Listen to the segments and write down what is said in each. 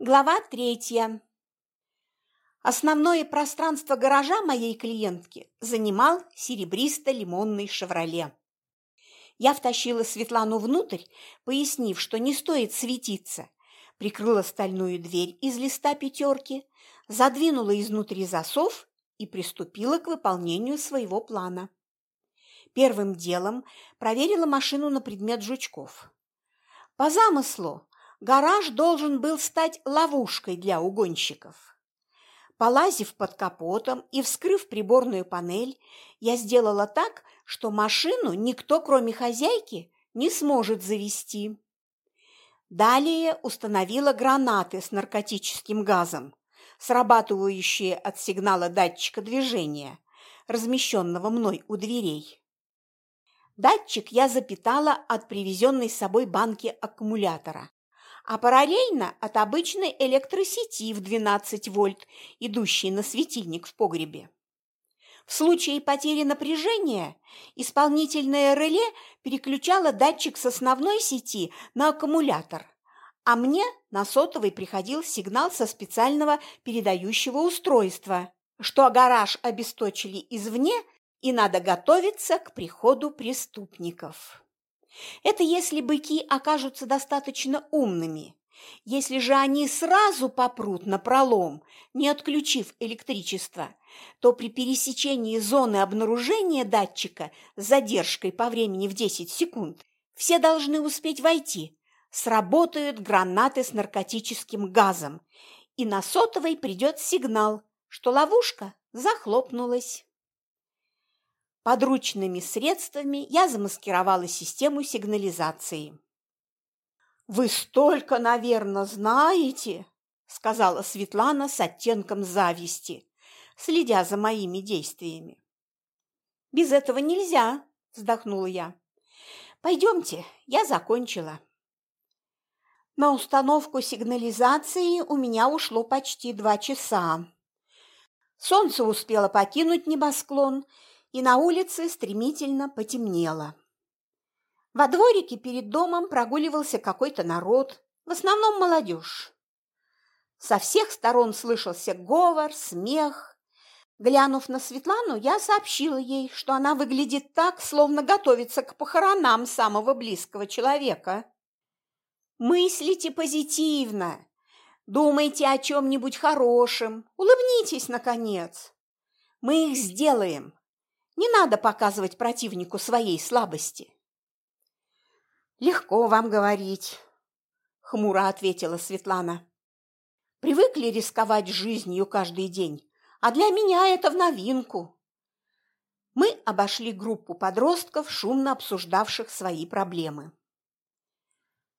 Глава третья. Основное пространство гаража моей клиентки занимал серебристо-лимонный «Шевроле». Я втащила Светлану внутрь, пояснив, что не стоит светиться, прикрыла стальную дверь из листа пятерки, задвинула изнутри засов и приступила к выполнению своего плана. Первым делом проверила машину на предмет жучков. По замыслу, гараж должен был стать ловушкой для угонщиков. Полазив под капотом и вскрыв приборную панель, я сделала так, что машину никто, кроме хозяйки, не сможет завести. Далее установила гранаты с наркотическим газом, срабатывающие от сигнала датчика движения, размещенного мной у дверей. Датчик я запитала от привезенной с собой банки аккумулятора а параллельно от обычной электросети в 12 вольт, идущей на светильник в погребе. В случае потери напряжения исполнительное реле переключало датчик с основной сети на аккумулятор, а мне на сотовый приходил сигнал со специального передающего устройства, что гараж обесточили извне и надо готовиться к приходу преступников. Это если быки окажутся достаточно умными. Если же они сразу попрут на пролом, не отключив электричество, то при пересечении зоны обнаружения датчика с задержкой по времени в 10 секунд все должны успеть войти. Сработают гранаты с наркотическим газом, и на сотовой придет сигнал, что ловушка захлопнулась. Подручными средствами я замаскировала систему сигнализации. «Вы столько, наверное, знаете!» – сказала Светлана с оттенком зависти, следя за моими действиями. «Без этого нельзя!» – вздохнула я. «Пойдемте, я закончила». На установку сигнализации у меня ушло почти два часа. Солнце успело покинуть небосклон – и на улице стремительно потемнело. Во дворике перед домом прогуливался какой-то народ, в основном молодежь. Со всех сторон слышался говор, смех. Глянув на Светлану, я сообщила ей, что она выглядит так, словно готовится к похоронам самого близкого человека. «Мыслите позитивно, думайте о чем-нибудь хорошем, улыбнитесь, наконец. Мы их сделаем, не надо показывать противнику своей слабости. Легко вам говорить, хмуро ответила Светлана. Привыкли рисковать жизнью каждый день, а для меня это в новинку. Мы обошли группу подростков, шумно обсуждавших свои проблемы.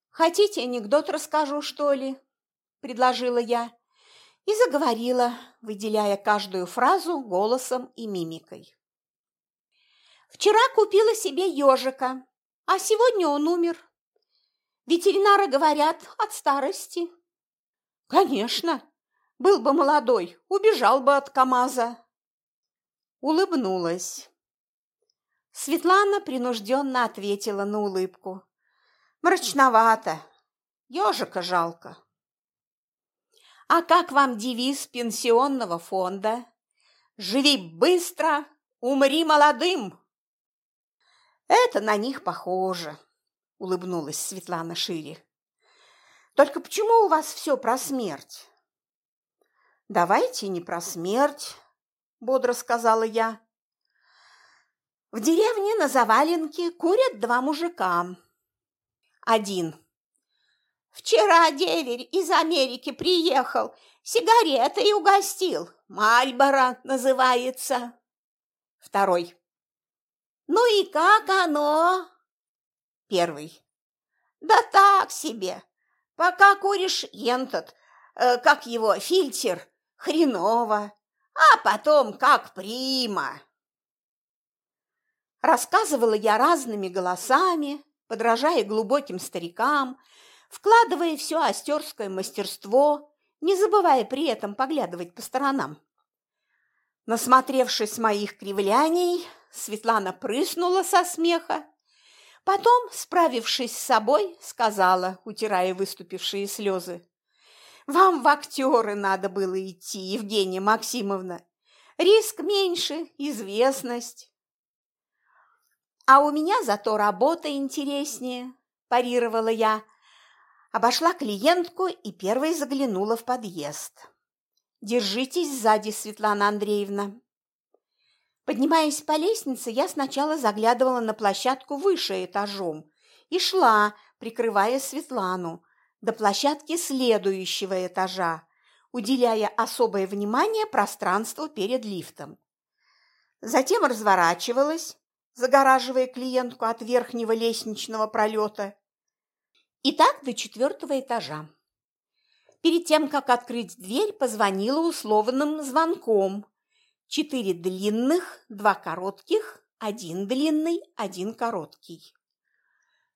«Хотите, анекдот расскажу, что ли?» – предложила я и заговорила, выделяя каждую фразу голосом и мимикой. Вчера купила себе ежика, а сегодня он умер. Ветеринары говорят, от старости. Конечно, был бы молодой, убежал бы от КамАЗа. Улыбнулась. Светлана принужденно ответила на улыбку. Мрачновато. Ежика жалко. А как вам девиз пенсионного фонда? Живи быстро, умри молодым. Это на них похоже, улыбнулась Светлана шире. Только почему у вас все про смерть? Давайте не про смерть, бодро сказала я. В деревне на заваленке курят два мужика. Один. Вчера деверь из Америки приехал, сигаретой угостил. Мальборо называется. Второй. Ну и как оно? Первый. Да так себе. Пока куришь ентот, э, как его, фильтр, хреново, а потом как прима. Рассказывала я разными голосами, подражая глубоким старикам, вкладывая все остерское мастерство, не забывая при этом поглядывать по сторонам. Насмотревшись моих кривляний, Светлана прыснула со смеха. Потом, справившись с собой, сказала, утирая выступившие слезы. Вам в актеры надо было идти, Евгения Максимовна. Риск меньше, известность. А у меня зато работа интереснее, парировала я. Обошла клиентку и первой заглянула в подъезд. Держитесь сзади, Светлана Андреевна. Поднимаясь по лестнице, я сначала заглядывала на площадку выше этажом и шла, прикрывая Светлану, до площадки следующего этажа, уделяя особое внимание пространству перед лифтом. Затем разворачивалась, загораживая клиентку от верхнего лестничного пролета. И так до четвертого этажа. Перед тем, как открыть дверь, позвонила условным звонком. Четыре длинных, два коротких, один длинный, один короткий.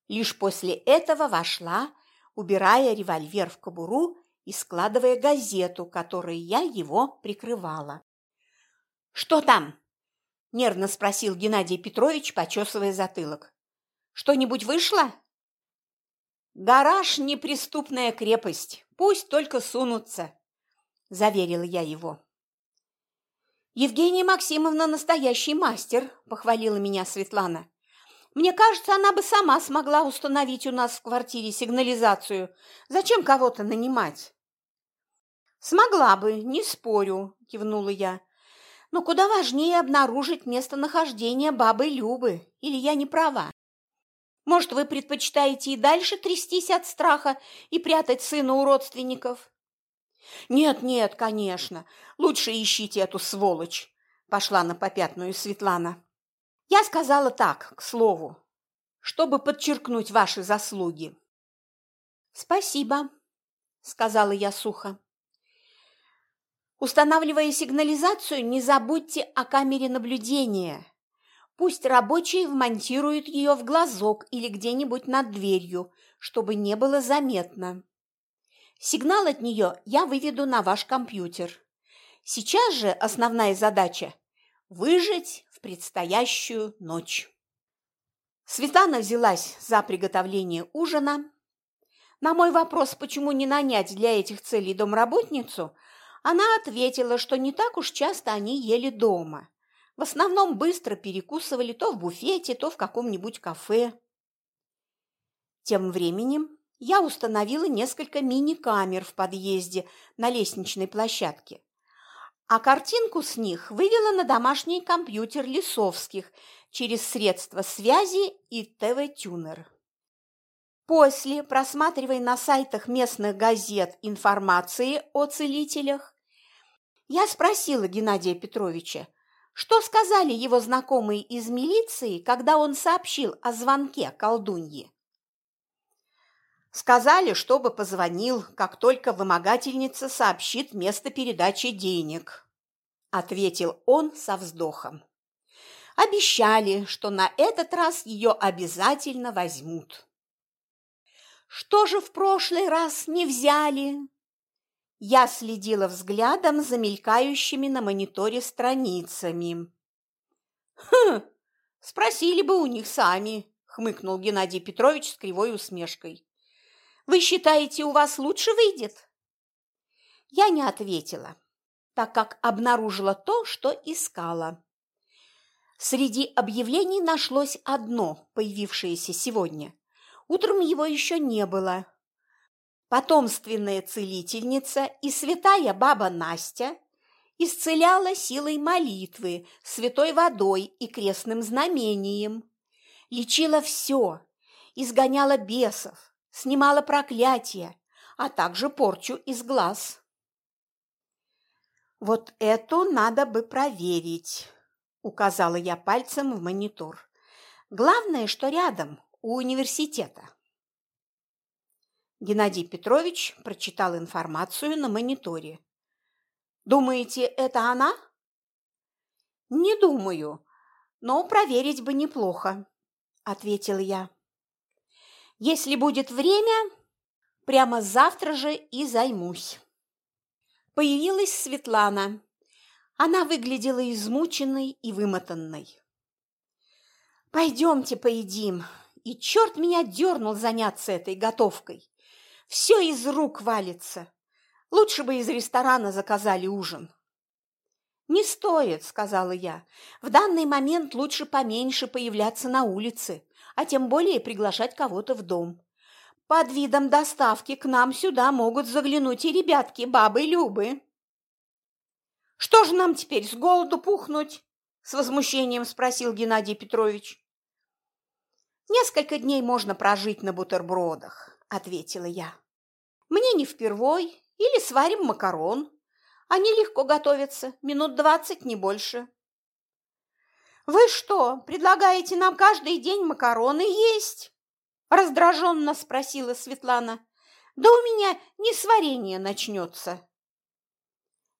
Лишь после этого вошла, убирая револьвер в кобуру и складывая газету, которой я его прикрывала. «Что там?» – нервно спросил Геннадий Петрович, почесывая затылок. «Что-нибудь вышло?» «Гараж – неприступная крепость, пусть только сунутся», – заверила я его. «Евгения Максимовна настоящий мастер», – похвалила меня Светлана. Мне кажется, она бы сама смогла установить у нас в квартире сигнализацию. Зачем кого-то нанимать? Смогла бы, не спорю, кивнула я. Но куда важнее обнаружить местонахождение бабы Любы, или я не права? Может, вы предпочитаете и дальше трястись от страха и прятать сына у родственников? Нет, нет, конечно. Лучше ищите эту сволочь, пошла на попятную Светлана. Я сказала так, к слову, чтобы подчеркнуть ваши заслуги. Спасибо, сказала я сухо. Устанавливая сигнализацию, не забудьте о камере наблюдения. Пусть рабочие вмонтируют ее в глазок или где-нибудь над дверью, чтобы не было заметно. Сигнал от нее я выведу на ваш компьютер. Сейчас же основная задача – выжить предстоящую ночь. Светлана взялась за приготовление ужина. На мой вопрос, почему не нанять для этих целей домработницу, она ответила, что не так уж часто они ели дома. В основном быстро перекусывали то в буфете, то в каком-нибудь кафе. Тем временем я установила несколько мини-камер в подъезде на лестничной площадке а картинку с них вывела на домашний компьютер Лисовских через средства связи и ТВ-тюнер. После, просматривая на сайтах местных газет информации о целителях, я спросила Геннадия Петровича, что сказали его знакомые из милиции, когда он сообщил о звонке колдуньи. Сказали, чтобы позвонил, как только вымогательница сообщит место передачи денег, ответил он со вздохом. Обещали, что на этот раз ее обязательно возьмут. Что же в прошлый раз не взяли? Я следила взглядом за мелькающими на мониторе страницами. Хм, спросили бы у них сами, хмыкнул Геннадий Петрович с кривой усмешкой. Вы считаете, у вас лучше выйдет?» Я не ответила, так как обнаружила то, что искала. Среди объявлений нашлось одно, появившееся сегодня. Утром его еще не было. Потомственная целительница и святая баба Настя исцеляла силой молитвы, святой водой и крестным знамением. Лечила все, изгоняла бесов, снимала проклятие, а также порчу из глаз. «Вот эту надо бы проверить», – указала я пальцем в монитор. «Главное, что рядом, у университета». Геннадий Петрович прочитал информацию на мониторе. «Думаете, это она?» «Не думаю, но проверить бы неплохо», – ответил я. Если будет время, прямо завтра же и займусь. Появилась Светлана. Она выглядела измученной и вымотанной. «Пойдемте поедим!» И черт меня дернул заняться этой готовкой. Все из рук валится. Лучше бы из ресторана заказали ужин. «Не стоит», – сказала я. «В данный момент лучше поменьше появляться на улице, а тем более приглашать кого-то в дом. Под видом доставки к нам сюда могут заглянуть и ребятки бабы Любы». «Что же нам теперь, с голоду пухнуть?» – с возмущением спросил Геннадий Петрович. «Несколько дней можно прожить на бутербродах», – ответила я. «Мне не впервой, или сварим макарон. Они легко готовятся, минут двадцать, не больше». «Вы что, предлагаете нам каждый день макароны есть?» – раздраженно спросила Светлана. «Да у меня не сварение начнется».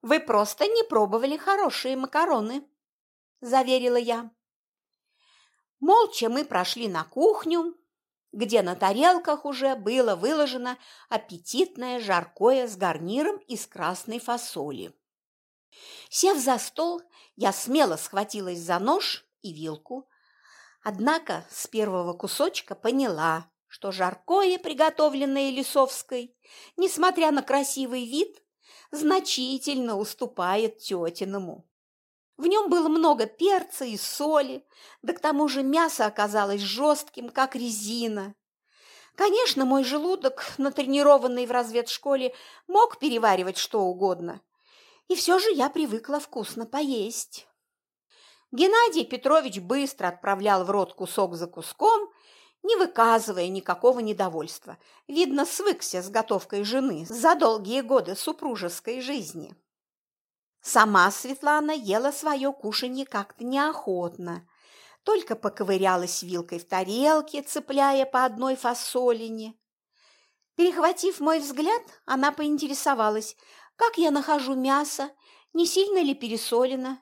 «Вы просто не пробовали хорошие макароны», – заверила я. Молча мы прошли на кухню, где на тарелках уже было выложено аппетитное жаркое с гарниром из красной фасоли. Сев за стол, я смело схватилась за нож и вилку, однако с первого кусочка поняла, что жаркое, приготовленное Лисовской, несмотря на красивый вид, значительно уступает тетиному. В нем было много перца и соли, да к тому же мясо оказалось жестким, как резина. Конечно, мой желудок, натренированный в разведшколе, мог переваривать что угодно. И все же я привыкла вкусно поесть. Геннадий Петрович быстро отправлял в рот кусок за куском, не выказывая никакого недовольства. Видно, свыкся с готовкой жены за долгие годы супружеской жизни. Сама Светлана ела свое кушанье как-то неохотно, только поковырялась вилкой в тарелке, цепляя по одной фасолине. Перехватив мой взгляд, она поинтересовалась, как я нахожу мясо, не сильно ли пересолено.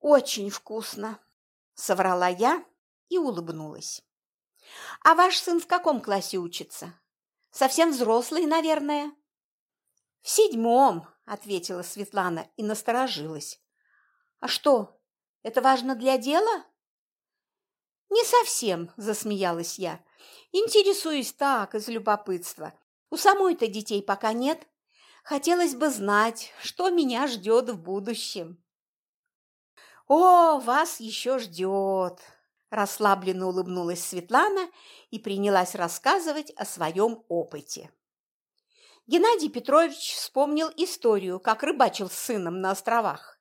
«Очень вкусно», – соврала я и улыбнулась. «А ваш сын в каком классе учится? Совсем взрослый, наверное?» «В седьмом», – ответила Светлана и насторожилась. «А что, это важно для дела?» «Не совсем», – засмеялась я. «Интересуюсь так, из любопытства. У самой-то детей пока нет. Хотелось бы знать, что меня ждет в будущем». «О, вас еще ждет!» Расслабленно улыбнулась Светлана и принялась рассказывать о своем опыте. Геннадий Петрович вспомнил историю, как рыбачил с сыном на островах.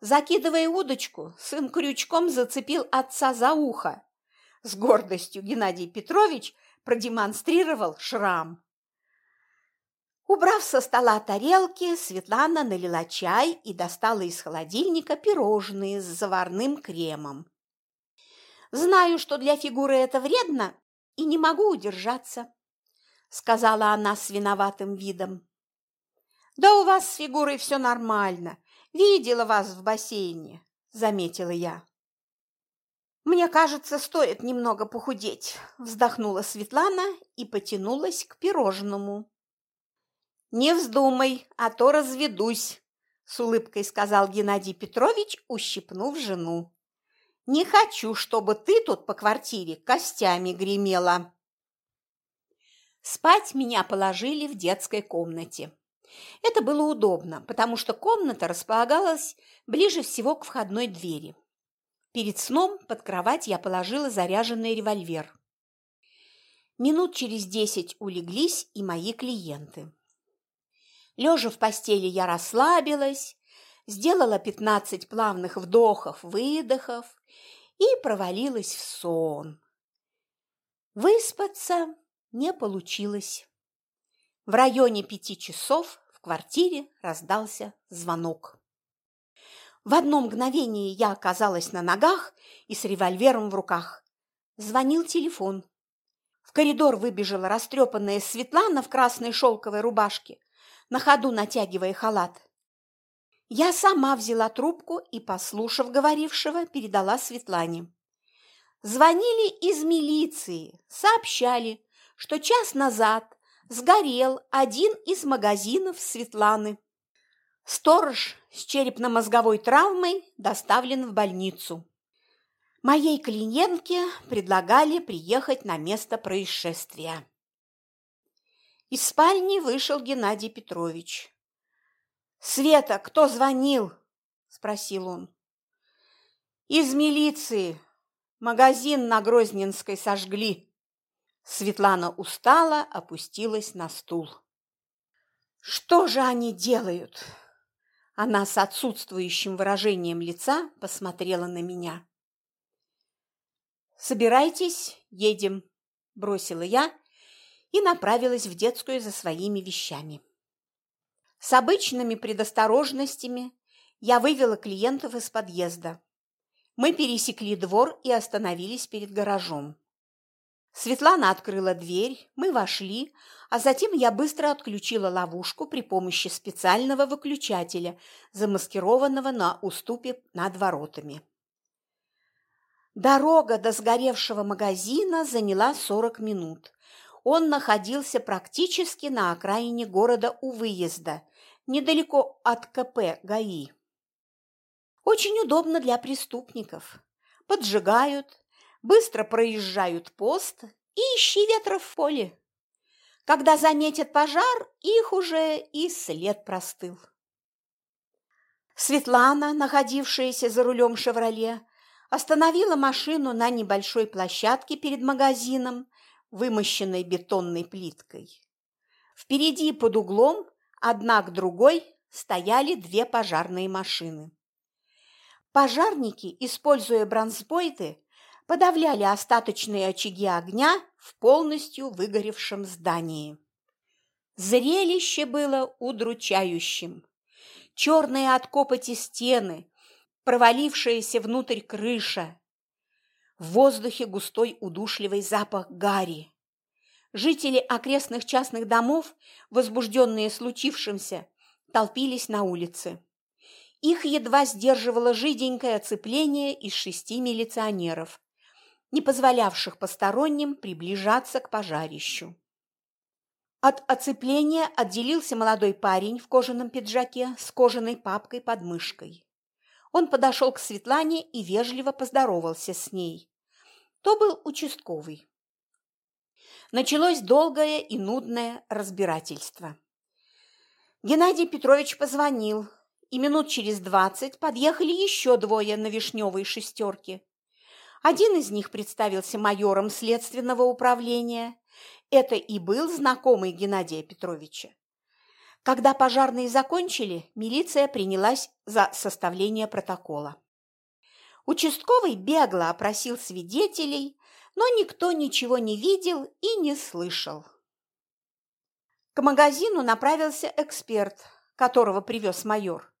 Закидывая удочку, сын крючком зацепил отца за ухо. С гордостью Геннадий Петрович продемонстрировал шрам. Убрав со стола тарелки, Светлана налила чай и достала из холодильника пирожные с заварным кремом. «Знаю, что для фигуры это вредно, и не могу удержаться», сказала она с виноватым видом. Да у вас с фигурой все нормально. Видела вас в бассейне, заметила я. Мне кажется, стоит немного похудеть, вздохнула Светлана и потянулась к пирожному. Не вздумай, а то разведусь, с улыбкой сказал Геннадий Петрович, ущипнув жену. Не хочу, чтобы ты тут по квартире костями гремела. Спать меня положили в детской комнате. Это было удобно, потому что комната располагалась ближе всего к входной двери. Перед сном под кровать я положила заряженный револьвер. Минут через десять улеглись и мои клиенты. Лежа в постели, я расслабилась, сделала пятнадцать плавных вдохов-выдохов и провалилась в сон. Выспаться не получилось. В районе пяти часов в квартире раздался звонок. В одно мгновение я оказалась на ногах и с револьвером в руках. Звонил телефон. В коридор выбежала растрепанная Светлана в красной шелковой рубашке, на ходу натягивая халат. Я сама взяла трубку и, послушав говорившего, передала Светлане. Звонили из милиции, сообщали, что час назад сгорел один из магазинов Светланы. Сторож с черепно-мозговой травмой доставлен в больницу. Моей клиентке предлагали приехать на место происшествия. Из спальни вышел Геннадий Петрович. «Света, кто звонил?» – спросил он. «Из милиции. Магазин на Грозненской сожгли». Светлана устала, опустилась на стул. «Что же они делают?» Она с отсутствующим выражением лица посмотрела на меня. «Собирайтесь, едем», – бросила я и направилась в детскую за своими вещами. С обычными предосторожностями я вывела клиентов из подъезда. Мы пересекли двор и остановились перед гаражом. Светлана открыла дверь, мы вошли, а затем я быстро отключила ловушку при помощи специального выключателя, замаскированного на уступе над воротами. Дорога до сгоревшего магазина заняла 40 минут. Он находился практически на окраине города у выезда, недалеко от КП ГАИ. Очень удобно для преступников. Поджигают, быстро проезжают пост и ищи ветра в поле. Когда заметят пожар, их уже и след простыл. Светлана, находившаяся за рулем «Шевроле», остановила машину на небольшой площадке перед магазином, вымощенной бетонной плиткой. Впереди под углом, одна к другой, стояли две пожарные машины. Пожарники, используя бронзбойты, подавляли остаточные очаги огня в полностью выгоревшем здании. Зрелище было удручающим. Черные от копоти стены, провалившаяся внутрь крыша. В воздухе густой удушливый запах гари. Жители окрестных частных домов, возбужденные случившимся, толпились на улице. Их едва сдерживало жиденькое оцепление из шести милиционеров, не позволявших посторонним приближаться к пожарищу. От оцепления отделился молодой парень в кожаном пиджаке с кожаной папкой под мышкой. Он подошел к Светлане и вежливо поздоровался с ней. То был участковый. Началось долгое и нудное разбирательство. Геннадий Петрович позвонил, и минут через двадцать подъехали еще двое на вишневой шестерке. Один из них представился майором следственного управления. Это и был знакомый Геннадия Петровича. Когда пожарные закончили, милиция принялась за составление протокола. Участковый бегло опросил свидетелей, но никто ничего не видел и не слышал. К магазину направился эксперт, которого привез майор.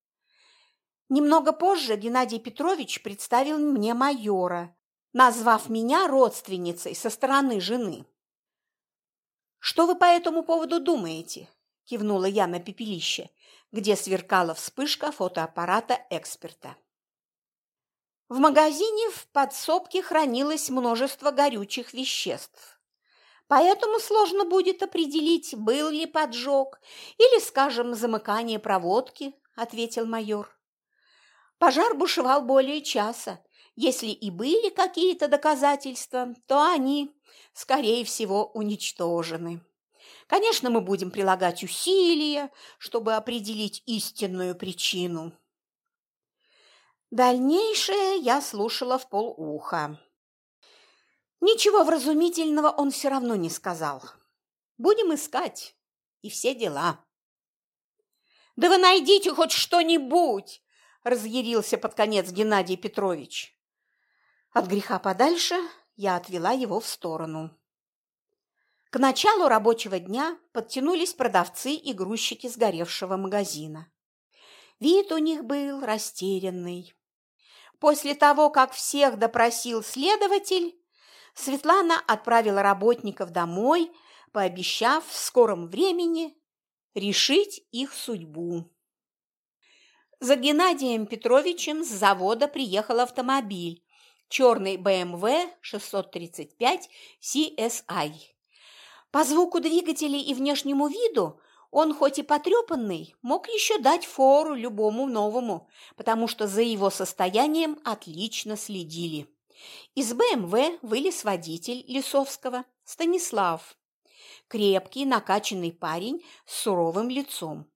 Немного позже Геннадий Петрович представил мне майора, назвав меня родственницей со стороны жены. «Что вы по этому поводу думаете?» – кивнула я на пепелище, где сверкала вспышка фотоаппарата эксперта. В магазине в подсобке хранилось множество горючих веществ. Поэтому сложно будет определить, был ли поджог или, скажем, замыкание проводки, ответил майор. Пожар бушевал более часа. Если и были какие-то доказательства, то они, скорее всего, уничтожены. Конечно, мы будем прилагать усилия, чтобы определить истинную причину. Дальнейшее я слушала в полуха. Ничего вразумительного он все равно не сказал. Будем искать. И все дела. «Да вы найдите хоть что-нибудь!» – разъярился под конец Геннадий Петрович. От греха подальше я отвела его в сторону. К началу рабочего дня подтянулись продавцы и грузчики сгоревшего магазина. Вид у них был растерянный. После того, как всех допросил следователь, Светлана отправила работников домой, пообещав в скором времени решить их судьбу. За Геннадием Петровичем с завода приехал автомобиль, черный BMW 635 CSI. По звуку двигателей и внешнему виду он, хоть и потрепанный, мог еще дать фору любому новому, потому что за его состоянием отлично следили. Из БМВ вылез водитель Лисовского, Станислав. крепкий, накачанный парень с суровым лицом.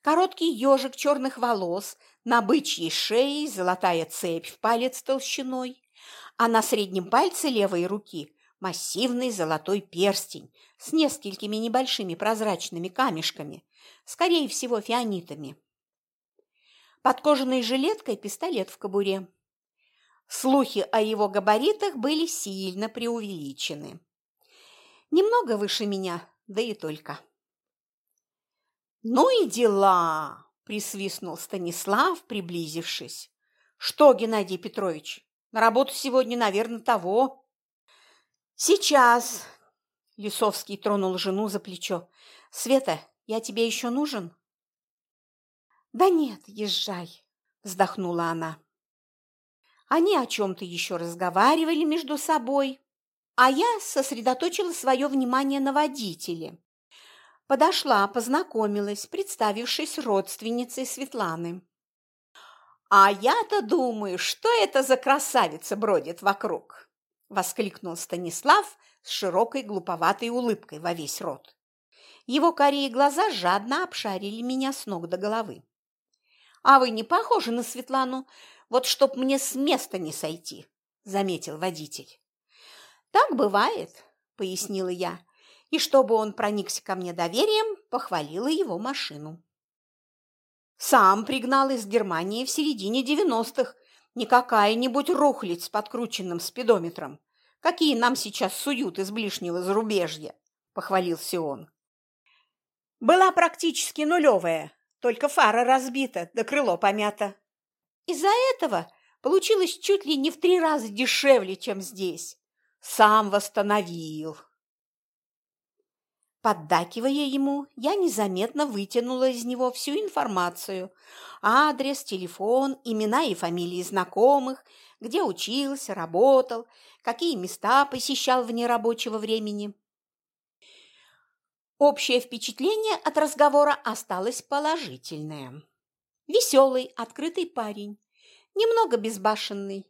Короткий ежик черных волос, на бычьей шее золотая цепь в палец толщиной, а на среднем пальце левой руки массивный золотой перстень с несколькими небольшими прозрачными камешками, скорее всего, фианитами. Под кожаной жилеткой пистолет в кобуре. Слухи о его габаритах были сильно преувеличены. Немного выше меня, да и только. «Ну и дела!» – присвистнул Станислав, приблизившись. «Что, Геннадий Петрович, на работу сегодня, наверное, того?» «Сейчас!» – Лисовский тронул жену за плечо. «Света, я тебе еще нужен?» «Да нет, езжай!» – вздохнула она. Они о чем-то еще разговаривали между собой, а я сосредоточила свое внимание на водителе. Подошла, познакомилась, представившись родственницей Светланы. «А я-то думаю, что это за красавица бродит вокруг!» – воскликнул Станислав с широкой глуповатой улыбкой во весь рот. Его карие глаза жадно обшарили меня с ног до головы. «А вы не похожи на Светлану, вот чтоб мне с места не сойти», – заметил водитель. «Так бывает», – пояснила я, и чтобы он проникся ко мне доверием, похвалила его машину. Сам пригнал из Германии в середине девяностых, не какая-нибудь рухлядь с подкрученным спидометром, какие нам сейчас суют из ближнего зарубежья, похвалился он. Была практически нулевая, только фара разбита, да крыло помято. Из-за этого получилось чуть ли не в три раза дешевле, чем здесь. Сам восстановил. Поддакивая ему, я незаметно вытянула из него всю информацию – адрес, телефон, имена и фамилии знакомых, где учился, работал, какие места посещал вне рабочего времени. Общее впечатление от разговора осталось положительное. Веселый, открытый парень, немного безбашенный,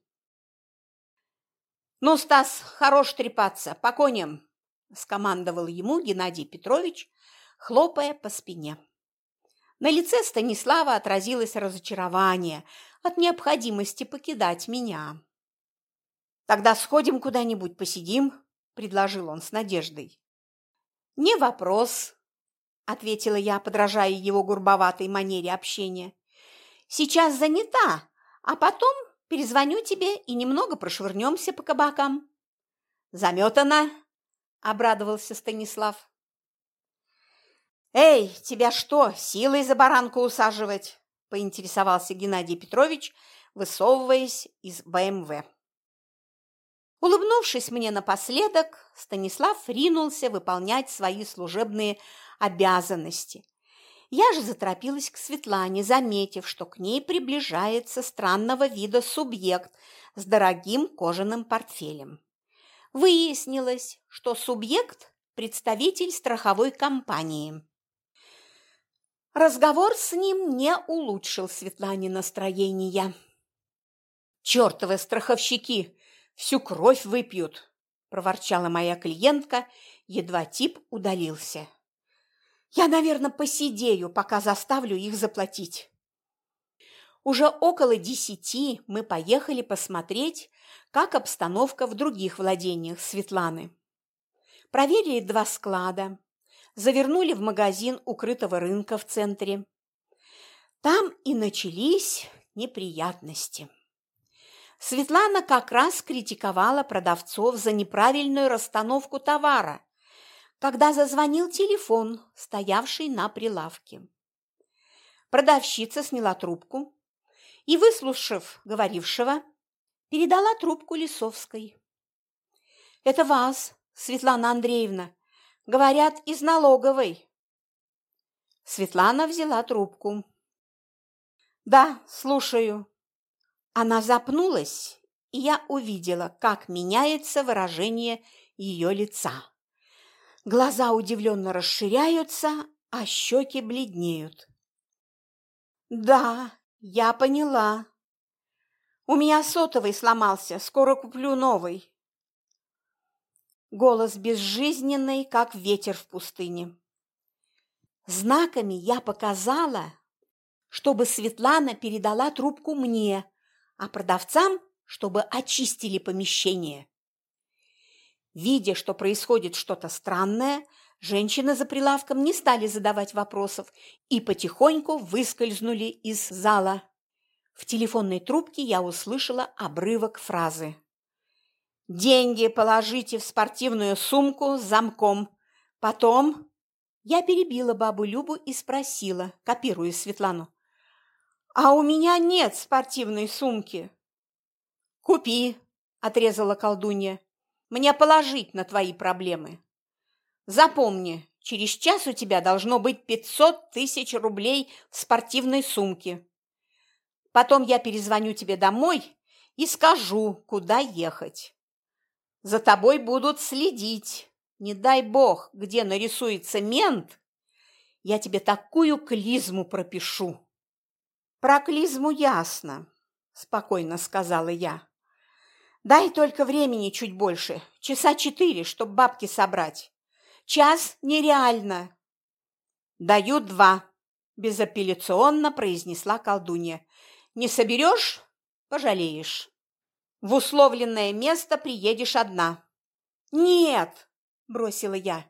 «Ну, Стас, хорош трепаться, по коням!» – скомандовал ему Геннадий Петрович, хлопая по спине. На лице Станислава отразилось разочарование от необходимости покидать меня. «Тогда сходим куда-нибудь, посидим», – предложил он с надеждой. «Не вопрос», – ответила я, подражая его грубоватой манере общения. «Сейчас занята, а потом Перезвоню тебе и немного прошвырнемся по кабакам». «Заметано!» – обрадовался Станислав. «Эй, тебя что, силой за баранку усаживать?» – поинтересовался Геннадий Петрович, высовываясь из БМВ. Улыбнувшись мне напоследок, Станислав ринулся выполнять свои служебные обязанности – я же заторопилась к Светлане, заметив, что к ней приближается странного вида субъект с дорогим кожаным портфелем. Выяснилось, что субъект – представитель страховой компании. Разговор с ним не улучшил Светлане настроение. «Чертовы страховщики! Всю кровь выпьют!» – проворчала моя клиентка, едва тип удалился. Я, наверное, посидею, пока заставлю их заплатить. Уже около десяти мы поехали посмотреть, как обстановка в других владениях Светланы. Проверили два склада, завернули в магазин укрытого рынка в центре. Там и начались неприятности. Светлана как раз критиковала продавцов за неправильную расстановку товара когда зазвонил телефон, стоявший на прилавке. Продавщица сняла трубку и, выслушав говорившего, передала трубку Лисовской. «Это вас, Светлана Андреевна. Говорят, из налоговой». Светлана взяла трубку. «Да, слушаю». Она запнулась, и я увидела, как меняется выражение ее лица. Глаза удивленно расширяются, а щеки бледнеют. «Да, я поняла. У меня сотовый сломался, скоро куплю новый». Голос безжизненный, как ветер в пустыне. Знаками я показала, чтобы Светлана передала трубку мне, а продавцам, чтобы очистили помещение. Видя, что происходит что-то странное, женщины за прилавком не стали задавать вопросов и потихоньку выскользнули из зала. В телефонной трубке я услышала обрывок фразы. «Деньги положите в спортивную сумку с замком. Потом...» Я перебила бабу Любу и спросила, копируя Светлану. «А у меня нет спортивной сумки». «Купи», – отрезала колдунья. «Мне положить на твои проблемы. Запомни, через час у тебя должно быть пятьсот тысяч рублей в спортивной сумке. Потом я перезвоню тебе домой и скажу, куда ехать. За тобой будут следить. Не дай бог, где нарисуется мент, я тебе такую клизму пропишу». «Про клизму ясно», – спокойно сказала я. «Дай только времени чуть больше, часа четыре, чтоб бабки собрать. Час нереально». «Даю два», – безапелляционно произнесла колдунья. «Не соберешь – пожалеешь. В условленное место приедешь одна». «Нет!» – бросила я.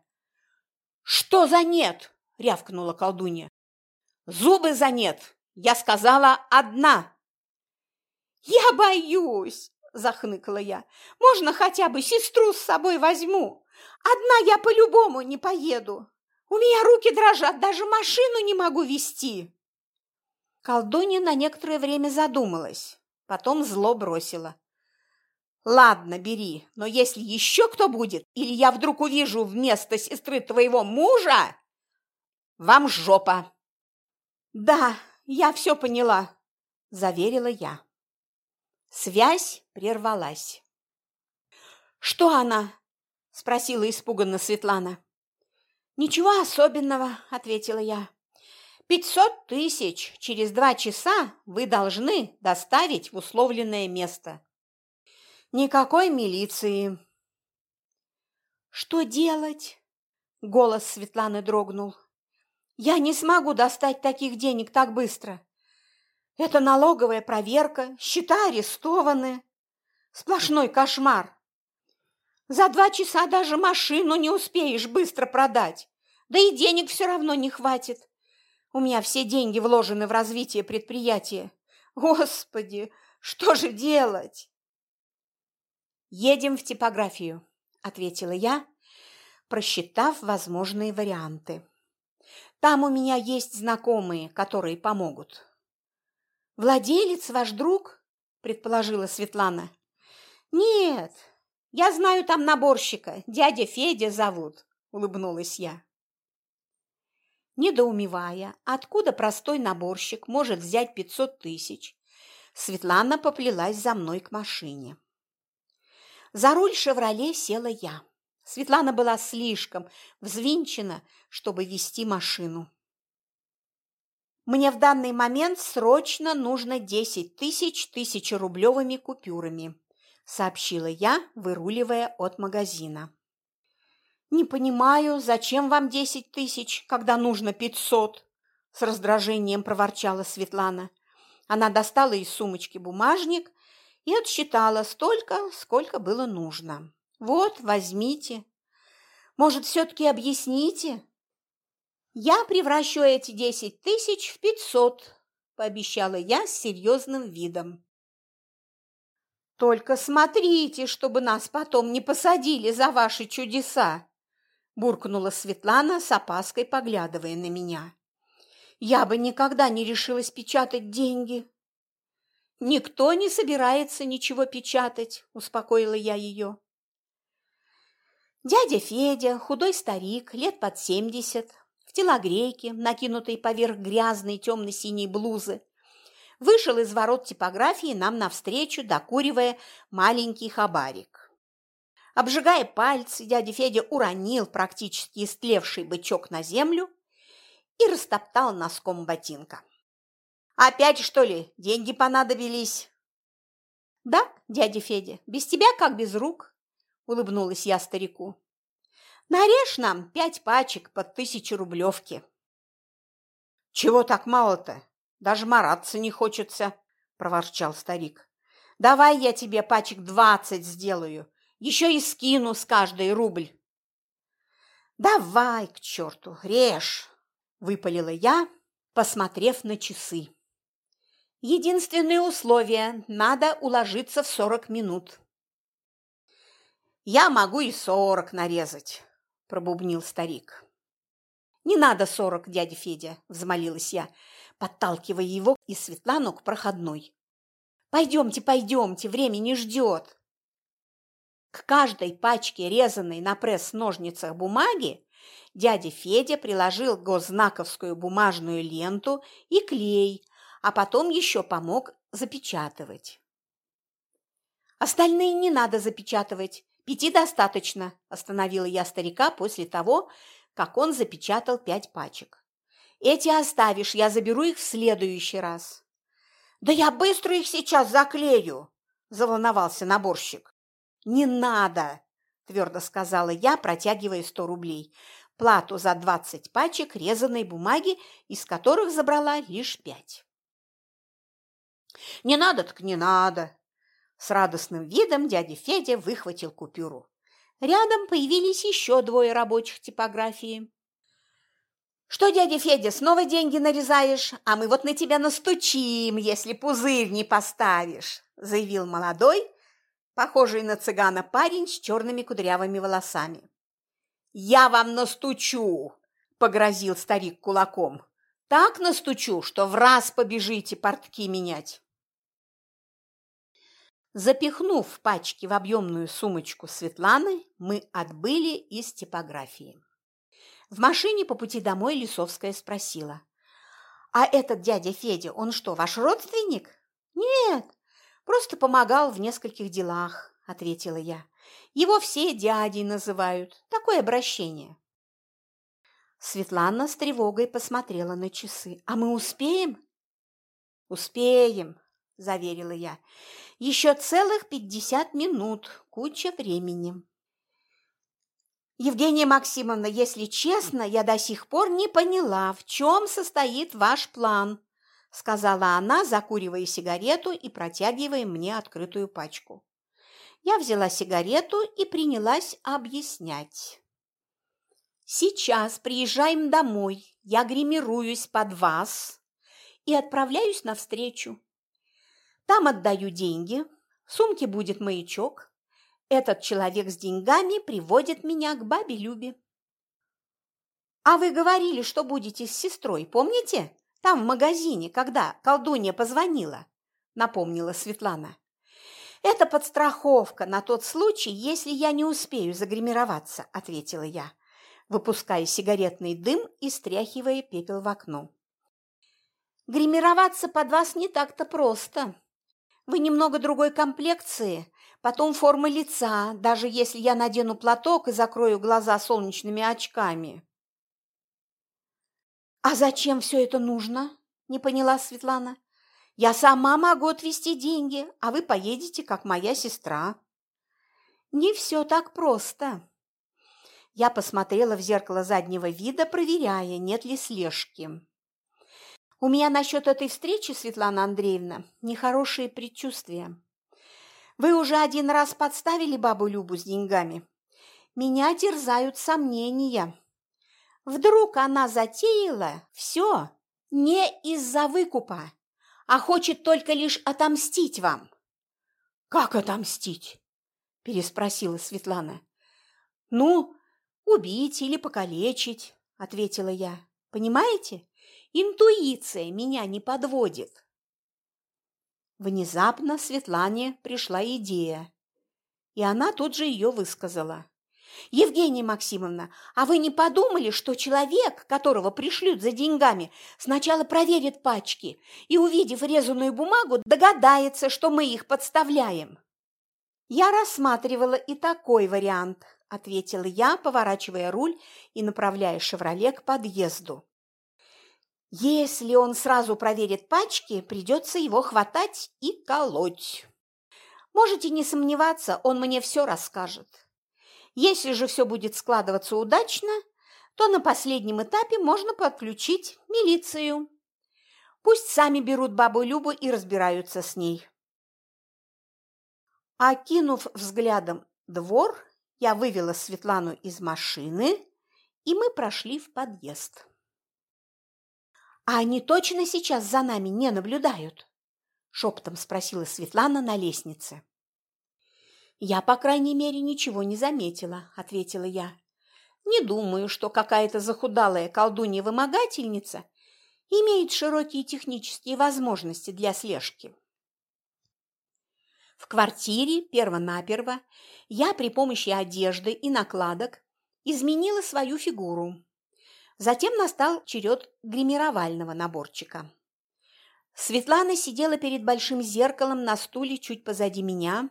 «Что за нет?» – рявкнула колдунья. «Зубы за нет!» Я сказала одна. Я боюсь, захныкала я. Можно хотя бы сестру с собой возьму? Одна я по-любому не поеду. У меня руки дрожат, даже машину не могу вести. Колдунья на некоторое время задумалась, потом зло бросила. «Ладно, бери, но если еще кто будет, или я вдруг увижу вместо сестры твоего мужа, вам жопа!» «Да, я все поняла», – заверила я. Связь прервалась. «Что она?» – спросила испуганно Светлана. «Ничего особенного», – ответила я. «Пятьсот тысяч через два часа вы должны доставить в условленное место». «Никакой милиции». «Что делать?» – голос Светланы дрогнул. Я не смогу достать таких денег так быстро. Это налоговая проверка, счета арестованы. Сплошной кошмар. За два часа даже машину не успеешь быстро продать. Да и денег все равно не хватит. У меня все деньги вложены в развитие предприятия. Господи, что же делать? Едем в типографию, ответила я, просчитав возможные варианты. Там у меня есть знакомые, которые помогут». «Владелец ваш друг?» – предположила Светлана. «Нет, я знаю там наборщика, дядя Федя зовут», – улыбнулась я. Недоумевая, откуда простой наборщик может взять пятьсот тысяч, Светлана поплелась за мной к машине. За руль «Шевроле» села я. Светлана была слишком взвинчена, чтобы вести машину. Мне в данный момент срочно нужно десять тысяч тысячерублевыми купюрами, сообщила я, выруливая от магазина. Не понимаю, зачем вам десять тысяч, когда нужно пятьсот? С раздражением проворчала Светлана. Она достала из сумочки бумажник и отсчитала столько, сколько было нужно. Вот, возьмите. Может, все-таки объясните? Я превращу эти десять тысяч в пятьсот, пообещала я с серьезным видом. Только смотрите, чтобы нас потом не посадили за ваши чудеса, буркнула Светлана с опаской, поглядывая на меня. Я бы никогда не решилась печатать деньги. Никто не собирается ничего печатать, успокоила я ее. Дядя Федя, худой старик, лет под семьдесят, в телогрейке, накинутой поверх грязной темно-синей блузы, вышел из ворот типографии нам навстречу, докуривая маленький хабарик. Обжигая пальцы, дядя Федя уронил практически истлевший бычок на землю и растоптал носком ботинка. «Опять, что ли, деньги понадобились?» «Да, дядя Федя, без тебя как без рук», – улыбнулась я старику. «Нарежь нам пять пачек под тысячу рублевки». «Чего так мало-то? Даже мараться не хочется», – проворчал старик. «Давай я тебе пачек двадцать сделаю, еще и скину с каждой рубль». «Давай к черту, режь!» – выпалила я, посмотрев на часы. «Единственное условие – надо уложиться в сорок минут». «Я могу и сорок нарезать», – пробубнил старик. «Не надо сорок, дядя Федя», – взмолилась я, подталкивая его и Светлану к проходной. «Пойдемте, пойдемте, время не ждет». К каждой пачке резанной на пресс-ножницах бумаги дядя Федя приложил госзнаковскую бумажную ленту и клей, а потом еще помог запечатывать. «Остальные не надо запечатывать, пяти достаточно», – остановила я старика после того, как он запечатал пять пачек. «Эти оставишь, я заберу их в следующий раз». «Да я быстро их сейчас заклею!» – заволновался наборщик. «Не надо!» – твердо сказала я, протягивая сто рублей. Плату за двадцать пачек резаной бумаги, из которых забрала лишь пять. «Не надо так не надо!» С радостным видом дядя Федя выхватил купюру. Рядом появились еще двое рабочих типографии. «Что, дядя Федя, снова деньги нарезаешь? А мы вот на тебя настучим, если пузырь не поставишь», заявил молодой, похожий на цыгана парень с черными кудрявыми волосами. «Я вам настучу!» – погрозил старик кулаком. «Так настучу, что в раз побежите портки менять!» Запихнув пачки в объемную сумочку Светланы, мы отбыли из типографии. В машине по пути домой Лисовская спросила. «А этот дядя Федя, он что, ваш родственник?» «Нет, Просто помогал в нескольких делах, ответила я. Его все дядей называют. Такое обращение. Светлана с тревогой посмотрела на часы. А мы успеем? Успеем, заверила я. Еще целых пятьдесят минут, куча времени. Евгения Максимовна, если честно, я до сих пор не поняла, в чем состоит ваш план, сказала она, закуривая сигарету и протягивая мне открытую пачку. Я взяла сигарету и принялась объяснять. Сейчас приезжаем домой, я гримируюсь под вас и отправляюсь навстречу. Там отдаю деньги, в сумке будет маячок. Этот человек с деньгами приводит меня к бабе Любе. А вы говорили, что будете с сестрой, помните? Там, в магазине, когда колдунья позвонила, напомнила Светлана. Это подстраховка на тот случай, если я не успею загримироваться, ответила я, выпуская сигаретный дым и стряхивая пепел в окно. Гримироваться под вас не так-то просто. Вы немного другой комплекции, потом форма лица, даже если я надену платок и закрою глаза солнечными очками. «А зачем все это нужно?» – не поняла Светлана. «Я сама могу отвезти деньги, а вы поедете, как моя сестра». «Не все так просто». Я посмотрела в зеркало заднего вида, проверяя, нет ли слежки. «У меня насчет этой встречи, Светлана Андреевна, нехорошие предчувствия. Вы уже один раз подставили бабу Любу с деньгами. Меня терзают сомнения». Вдруг она затеяла все не из-за выкупа, а хочет только лишь отомстить вам. «Как отомстить?» – переспросила Светлана. «Ну, убить или покалечить», – ответила я. «Понимаете, интуиция меня не подводит». Внезапно Светлане пришла идея, и она тут же ее высказала. Евгения Максимовна, а вы не подумали, что человек, которого пришлют за деньгами, сначала проверит пачки и, увидев резаную бумагу, догадается, что мы их подставляем? Я рассматривала и такой вариант, ответила я, поворачивая руль и направляя «Шевроле» к подъезду. Если он сразу проверит пачки, придется его хватать и колоть. Можете не сомневаться, он мне все расскажет. Если же все будет складываться удачно, то на последнем этапе можно подключить милицию. Пусть сами берут бабу Любу и разбираются с ней. Окинув взглядом двор, я вывела Светлану из машины, и мы прошли в подъезд. «А они точно сейчас за нами не наблюдают?» – шепотом спросила Светлана на лестнице. «Я, по крайней мере, ничего не заметила», – ответила я. «Не думаю, что какая-то захудалая колдунья-вымогательница имеет широкие технические возможности для слежки». В квартире перво-наперво я при помощи одежды и накладок изменила свою фигуру. Затем настал черед гримировального наборчика. Светлана сидела перед большим зеркалом на стуле чуть позади меня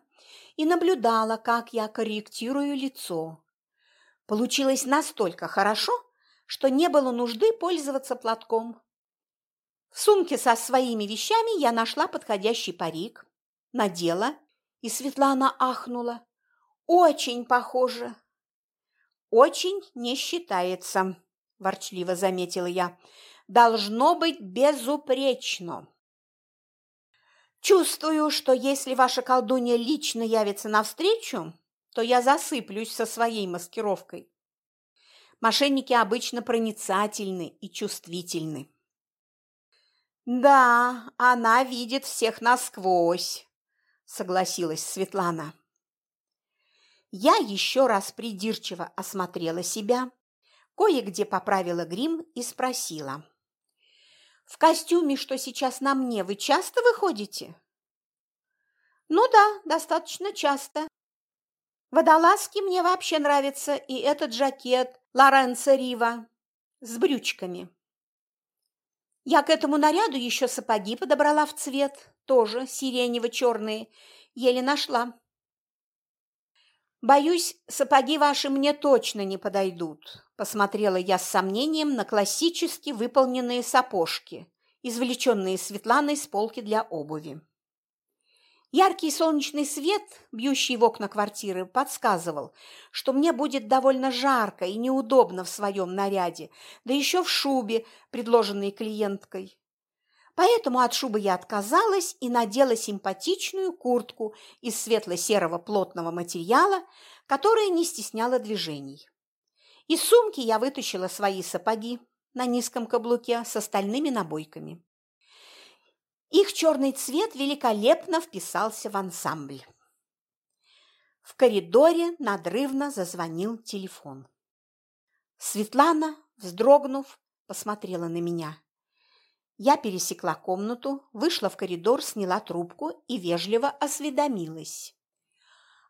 и наблюдала, как я корректирую лицо. Получилось настолько хорошо, что не было нужды пользоваться платком. В сумке со своими вещами я нашла подходящий парик, надела, и Светлана ахнула. «Очень похоже!» «Очень не считается», – ворчливо заметила я. «Должно быть безупречно». «Чувствую, что если ваша колдунья лично явится навстречу, то я засыплюсь со своей маскировкой. Мошенники обычно проницательны и чувствительны». «Да, она видит всех насквозь», – согласилась Светлана. Я еще раз придирчиво осмотрела себя, кое-где поправила грим и спросила. «В костюме, что сейчас на мне, вы часто выходите?» «Ну да, достаточно часто. Водолазки мне вообще нравятся, и этот жакет Лоренцо Рива с брючками. Я к этому наряду еще сапоги подобрала в цвет, тоже сиренево-черные, еле нашла. «Боюсь, сапоги ваши мне точно не подойдут», – посмотрела я с сомнением на классически выполненные сапожки, извлеченные Светланой с полки для обуви. Яркий солнечный свет, бьющий в окна квартиры, подсказывал, что мне будет довольно жарко и неудобно в своем наряде, да еще в шубе, предложенной клиенткой. Поэтому от шубы я отказалась и надела симпатичную куртку из светло-серого плотного материала, которая не стесняла движений. Из сумки я вытащила свои сапоги на низком каблуке с остальными набойками. Их черный цвет великолепно вписался в ансамбль. В коридоре надрывно зазвонил телефон. Светлана, вздрогнув, посмотрела на меня. Я пересекла комнату, вышла в коридор, сняла трубку и вежливо осведомилась.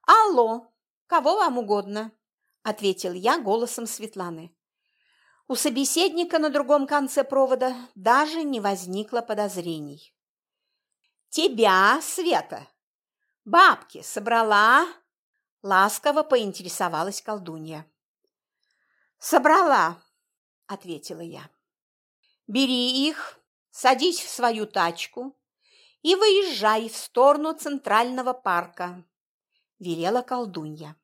«Алло, кого вам угодно?» – ответил я голосом Светланы. У собеседника на другом конце провода даже не возникло подозрений. «Тебя, Света! Бабки собрала?» – ласково поинтересовалась колдунья. «Собрала», – ответила я. «Бери их, садись в свою тачку и выезжай в сторону Центрального парка», – велела колдунья.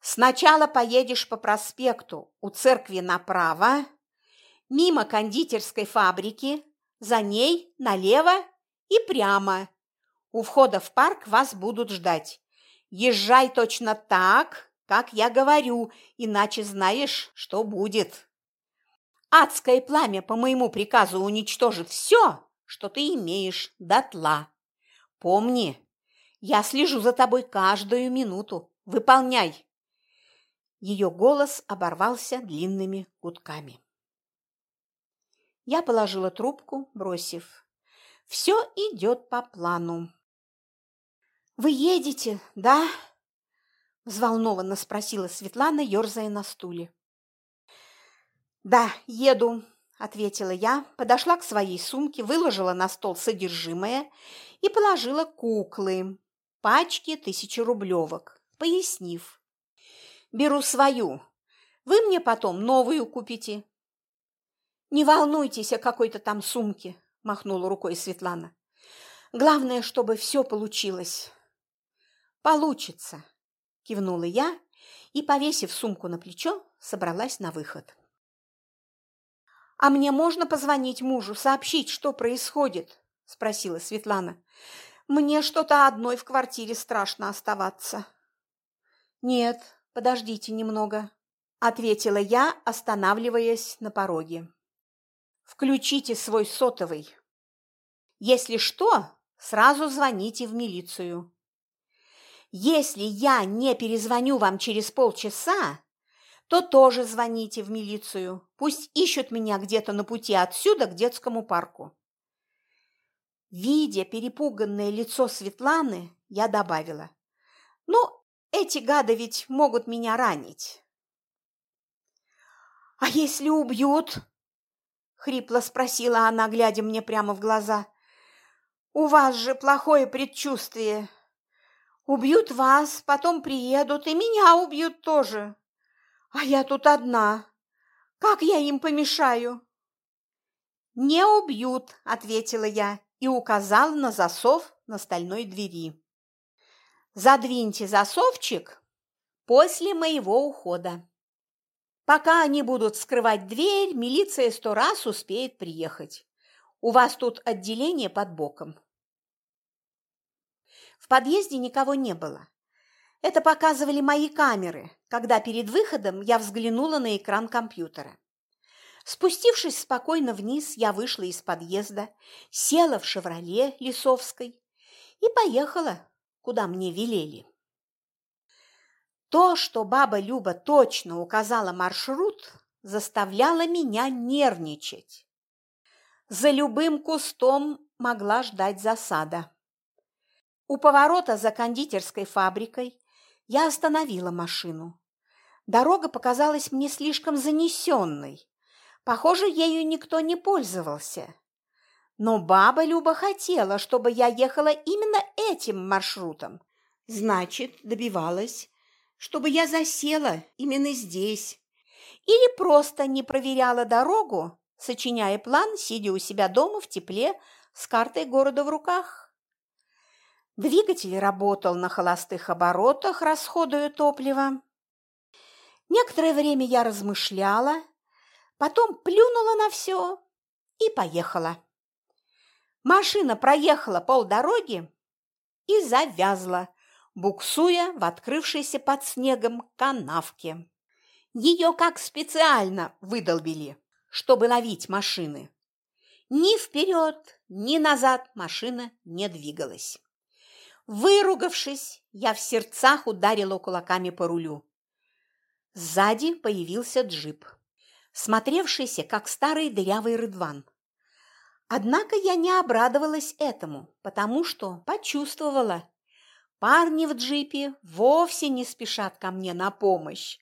«Сначала поедешь по проспекту у церкви направо, мимо кондитерской фабрики, за ней налево и прямо. У входа в парк вас будут ждать. Езжай точно так, как я говорю, иначе знаешь, что будет». Адское пламя по моему приказу уничтожит все, что ты имеешь дотла. Помни, я слежу за тобой каждую минуту. Выполняй!» Ее голос оборвался длинными гудками. Я положила трубку, бросив. «Все идет по плану». «Вы едете, да?» – взволнованно спросила Светлана, ерзая на стуле. «Да, еду», – ответила я, подошла к своей сумке, выложила на стол содержимое и положила куклы, пачки тысячерублевок, пояснив. «Беру свою. Вы мне потом новую купите». «Не волнуйтесь о какой-то там сумке», – махнула рукой Светлана. «Главное, чтобы все получилось». «Получится», – кивнула я и, повесив сумку на плечо, собралась на выход. «А мне можно позвонить мужу, сообщить, что происходит?» – спросила Светлана. «Мне что-то одной в квартире страшно оставаться». «Нет, подождите немного», – ответила я, останавливаясь на пороге. «Включите свой сотовый. Если что, сразу звоните в милицию. Если я не перезвоню вам через полчаса, то тоже звоните в милицию. Пусть ищут меня где-то на пути отсюда к детскому парку. Видя перепуганное лицо Светланы, я добавила. Ну, эти гады ведь могут меня ранить. «А если убьют?» – хрипло спросила она, глядя мне прямо в глаза. «У вас же плохое предчувствие. Убьют вас, потом приедут, и меня убьют тоже. А я тут одна. Как я им помешаю? Не убьют, ответила я и указала на засов на стальной двери. Задвиньте засовчик после моего ухода. Пока они будут скрывать дверь, милиция сто раз успеет приехать. У вас тут отделение под боком. В подъезде никого не было. Это показывали мои камеры, когда перед выходом я взглянула на экран компьютера. Спустившись спокойно вниз, я вышла из подъезда, села в «Шевроле» Лисовской и поехала, куда мне велели. То, что баба Люба точно указала маршрут, заставляло меня нервничать. За любым кустом могла ждать засада. У поворота за кондитерской фабрикой я остановила машину. Дорога показалась мне слишком занесенной. Похоже, ею никто не пользовался. Но баба Люба хотела, чтобы я ехала именно этим маршрутом. Значит, добивалась, чтобы я засела именно здесь. Или просто не проверяла дорогу, сочиняя план, сидя у себя дома в тепле с картой города в руках. Двигатель работал на холостых оборотах, расходуя топливо. Некоторое время я размышляла, потом плюнула на все и поехала. Машина проехала полдороги и завязла, буксуя в открывшейся под снегом канавке. Ее как специально выдолбили, чтобы ловить машины. Ни вперед, ни назад машина не двигалась. Выругавшись, я в сердцах ударила кулаками по рулю. Сзади появился джип, смотревшийся, как старый дырявый рыдван. Однако я не обрадовалась этому, потому что почувствовала. Парни в джипе вовсе не спешат ко мне на помощь,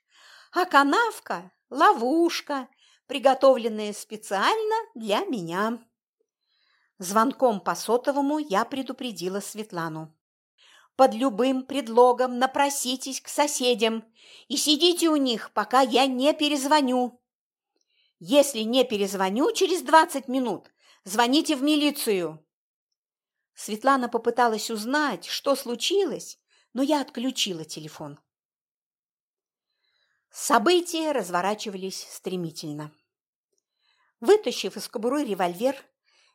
а канавка – ловушка, приготовленная специально для меня. Звонком по сотовому я предупредила Светлану под любым предлогом напроситесь к соседям и сидите у них, пока я не перезвоню. Если не перезвоню через двадцать минут, звоните в милицию. Светлана попыталась узнать, что случилось, но я отключила телефон. События разворачивались стремительно. Вытащив из кобуры револьвер,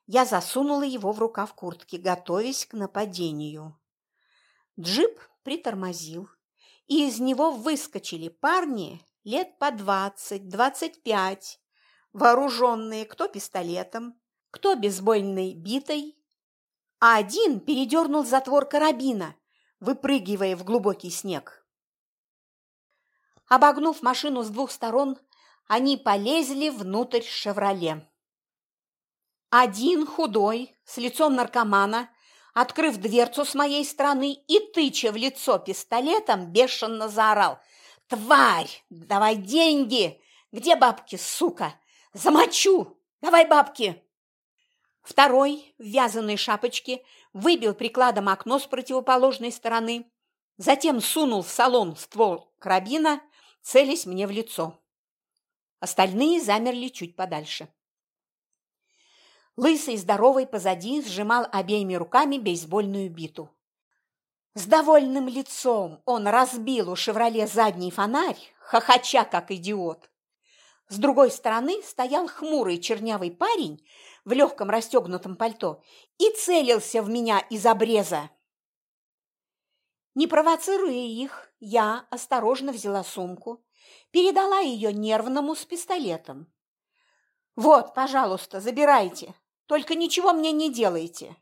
я засунула его в рукав куртки, готовясь к нападению. Джип притормозил, и из него выскочили парни лет по двадцать-двадцать пять, вооруженные кто пистолетом, кто бейсбольной битой, а один передернул затвор карабина, выпрыгивая в глубокий снег. Обогнув машину с двух сторон, они полезли внутрь «Шевроле». Один худой, с лицом наркомана, открыв дверцу с моей стороны и, тыча в лицо пистолетом, бешено заорал. «Тварь! Давай деньги! Где бабки, сука? Замочу! Давай бабки!» Второй, в вязаной шапочке, выбил прикладом окно с противоположной стороны, затем сунул в салон ствол карабина, целясь мне в лицо. Остальные замерли чуть подальше. Лысый, здоровый, позади сжимал обеими руками бейсбольную биту. С довольным лицом он разбил у «Шевроле» задний фонарь, хохоча как идиот. С другой стороны стоял хмурый чернявый парень в легком расстегнутом пальто и целился в меня из обреза. Не провоцируя их, я осторожно взяла сумку, передала ее нервному с пистолетом. «Вот, пожалуйста, забирайте, только ничего мне не делайте».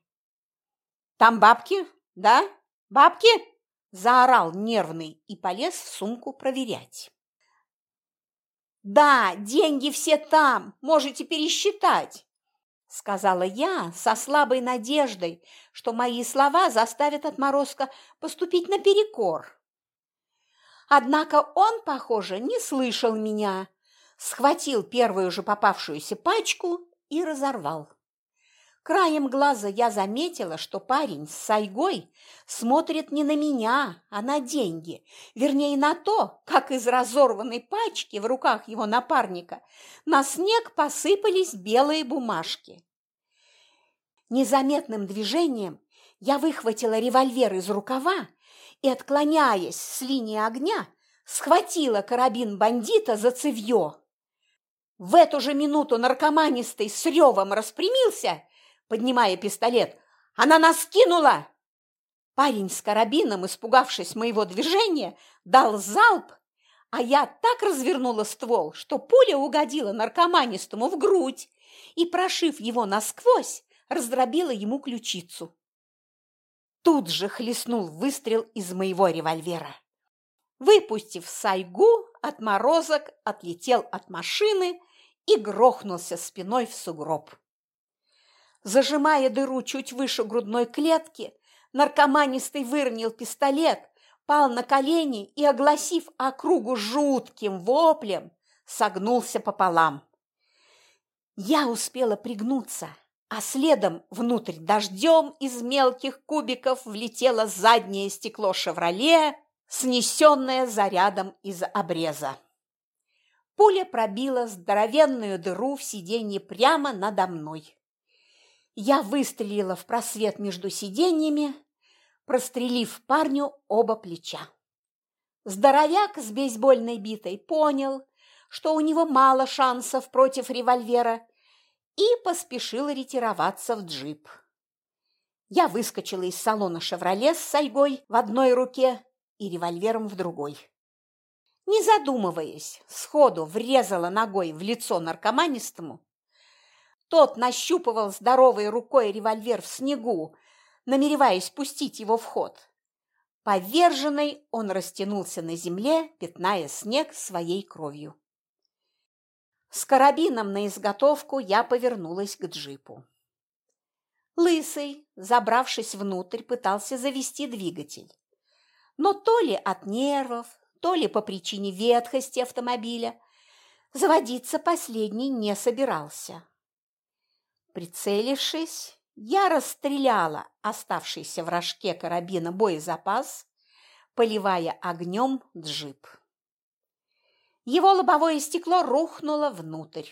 «Там бабки, да?» «Бабки?» – заорал нервный и полез в сумку проверять. «Да, деньги все там, можете пересчитать», – сказала я со слабой надеждой, что мои слова заставят отморозка поступить наперекор. Однако он, похоже, не слышал меня, схватил первую же попавшуюся пачку и разорвал. Краем глаза я заметила, что парень с сайгой смотрит не на меня, а на деньги, вернее на то, как из разорванной пачки в руках его напарника на снег посыпались белые бумажки. Незаметным движением я выхватила револьвер из рукава и, отклоняясь с линии огня, схватила карабин бандита за цевьё. В эту же минуту наркоманистый с ревом распрямился поднимая пистолет. «Она нас кинула!» Парень с карабином, испугавшись моего движения, дал залп, а я так развернула ствол, что пуля угодила наркоманистому в грудь и, прошив его насквозь, раздробила ему ключицу. Тут же хлестнул выстрел из моего револьвера. Выпустив сайгу, отморозок отлетел от машины и грохнулся спиной в сугроб. Зажимая дыру чуть выше грудной клетки, наркоманистый выронил пистолет, пал на колени и, огласив округу жутким воплем, согнулся пополам. Я успела пригнуться, а следом внутрь дождем из мелких кубиков влетело заднее стекло «Шевроле», снесенное зарядом из обреза. Пуля пробила здоровенную дыру в сиденье прямо надо мной. Я выстрелила в просвет между сиденьями, прострелив парню оба плеча. Здоровяк с бейсбольной битой понял, что у него мало шансов против револьвера, и поспешил ретироваться в джип. Я выскочила из салона «Шевроле» с сайгой в одной руке и револьвером в другой. Не задумываясь, сходу врезала ногой в лицо наркоманистому тот нащупывал здоровой рукой револьвер в снегу, намереваясь пустить его в ход. Поверженный он растянулся на земле, пятная снег своей кровью. С карабином на изготовку я повернулась к джипу. Лысый, забравшись внутрь, пытался завести двигатель. Но то ли от нервов, то ли по причине ветхости автомобиля, заводиться последний не собирался. Прицелившись, я расстреляла оставшийся в рожке карабина боезапас, поливая огнем джип. Его лобовое стекло рухнуло внутрь.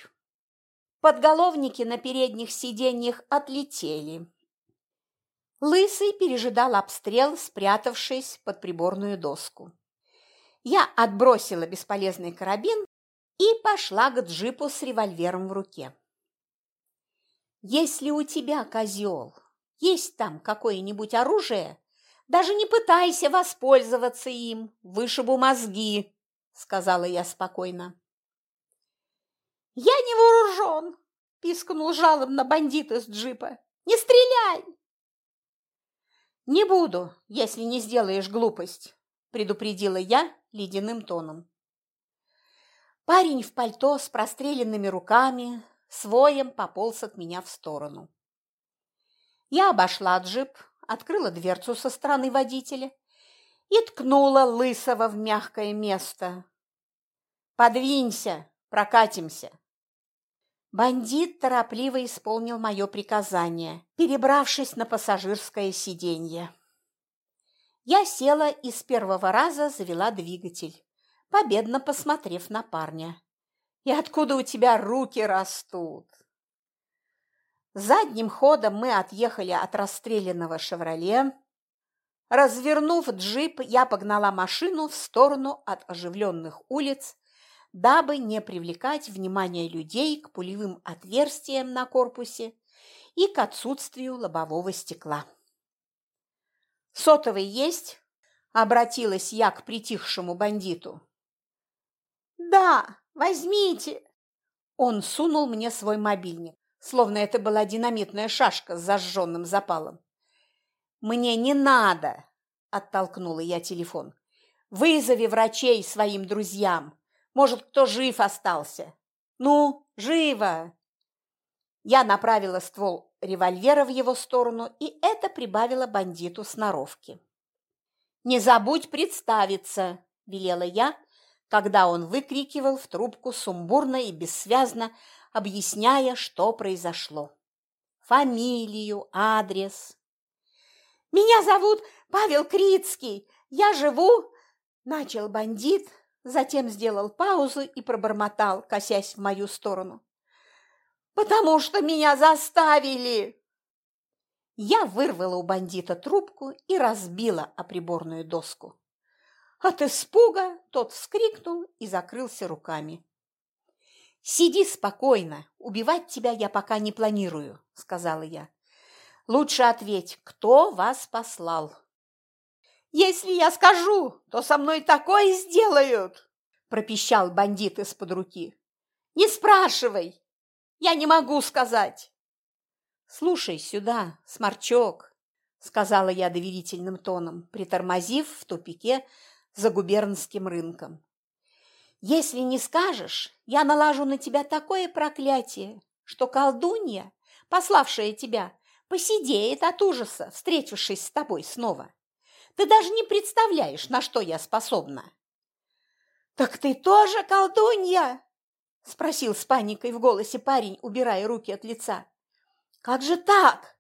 Подголовники на передних сиденьях отлетели. Лысый пережидал обстрел, спрятавшись под приборную доску. Я отбросила бесполезный карабин и пошла к джипу с револьвером в руке. Если у тебя, козел, есть там какое-нибудь оружие, даже не пытайся воспользоваться им, вышибу мозги, сказала я спокойно. Я не вооружен, пискнул жалобно бандит из джипа. Не стреляй! Не буду, если не сделаешь глупость, предупредила я ледяным тоном. Парень в пальто с простреленными руками своем пополз от меня в сторону. Я обошла джип, открыла дверцу со стороны водителя и ткнула Лысого в мягкое место. «Подвинься, прокатимся!» Бандит торопливо исполнил мое приказание, перебравшись на пассажирское сиденье. Я села и с первого раза завела двигатель, победно посмотрев на парня. И откуда у тебя руки растут? Задним ходом мы отъехали от расстрелянного «Шевроле», Развернув джип, я погнала машину в сторону от оживленных улиц, дабы не привлекать внимание людей к пулевым отверстиям на корпусе и к отсутствию лобового стекла. «Сотовый есть?» – обратилась я к притихшему бандиту. «Да, возьмите!» Он сунул мне свой мобильник, словно это была динамитная шашка с зажженным запалом. «Мне не надо!» – оттолкнула я телефон. «Вызови врачей своим друзьям. Может, кто жив остался. Ну, живо!» Я направила ствол револьвера в его сторону, и это прибавило бандиту сноровки. «Не забудь представиться!» – велела я, когда он выкрикивал в трубку сумбурно и бессвязно, объясняя, что произошло. Фамилию, адрес. «Меня зовут Павел Крицкий. Я живу...» Начал бандит, затем сделал паузу и пробормотал, косясь в мою сторону. «Потому что меня заставили!» Я вырвала у бандита трубку и разбила о приборную доску. От испуга тот вскрикнул и закрылся руками. «Сиди спокойно, убивать тебя я пока не планирую», – сказала я. «Лучше ответь, кто вас послал?» «Если я скажу, то со мной такое сделают!» – пропищал бандит из-под руки. «Не спрашивай! Я не могу сказать!» «Слушай сюда, сморчок!» – сказала я доверительным тоном, притормозив в тупике за губернским рынком. Если не скажешь, я налажу на тебя такое проклятие, что колдунья, пославшая тебя, посидеет от ужаса, встретившись с тобой снова. Ты даже не представляешь, на что я способна. «Так ты тоже колдунья?» – спросил с паникой в голосе парень, убирая руки от лица. «Как же так?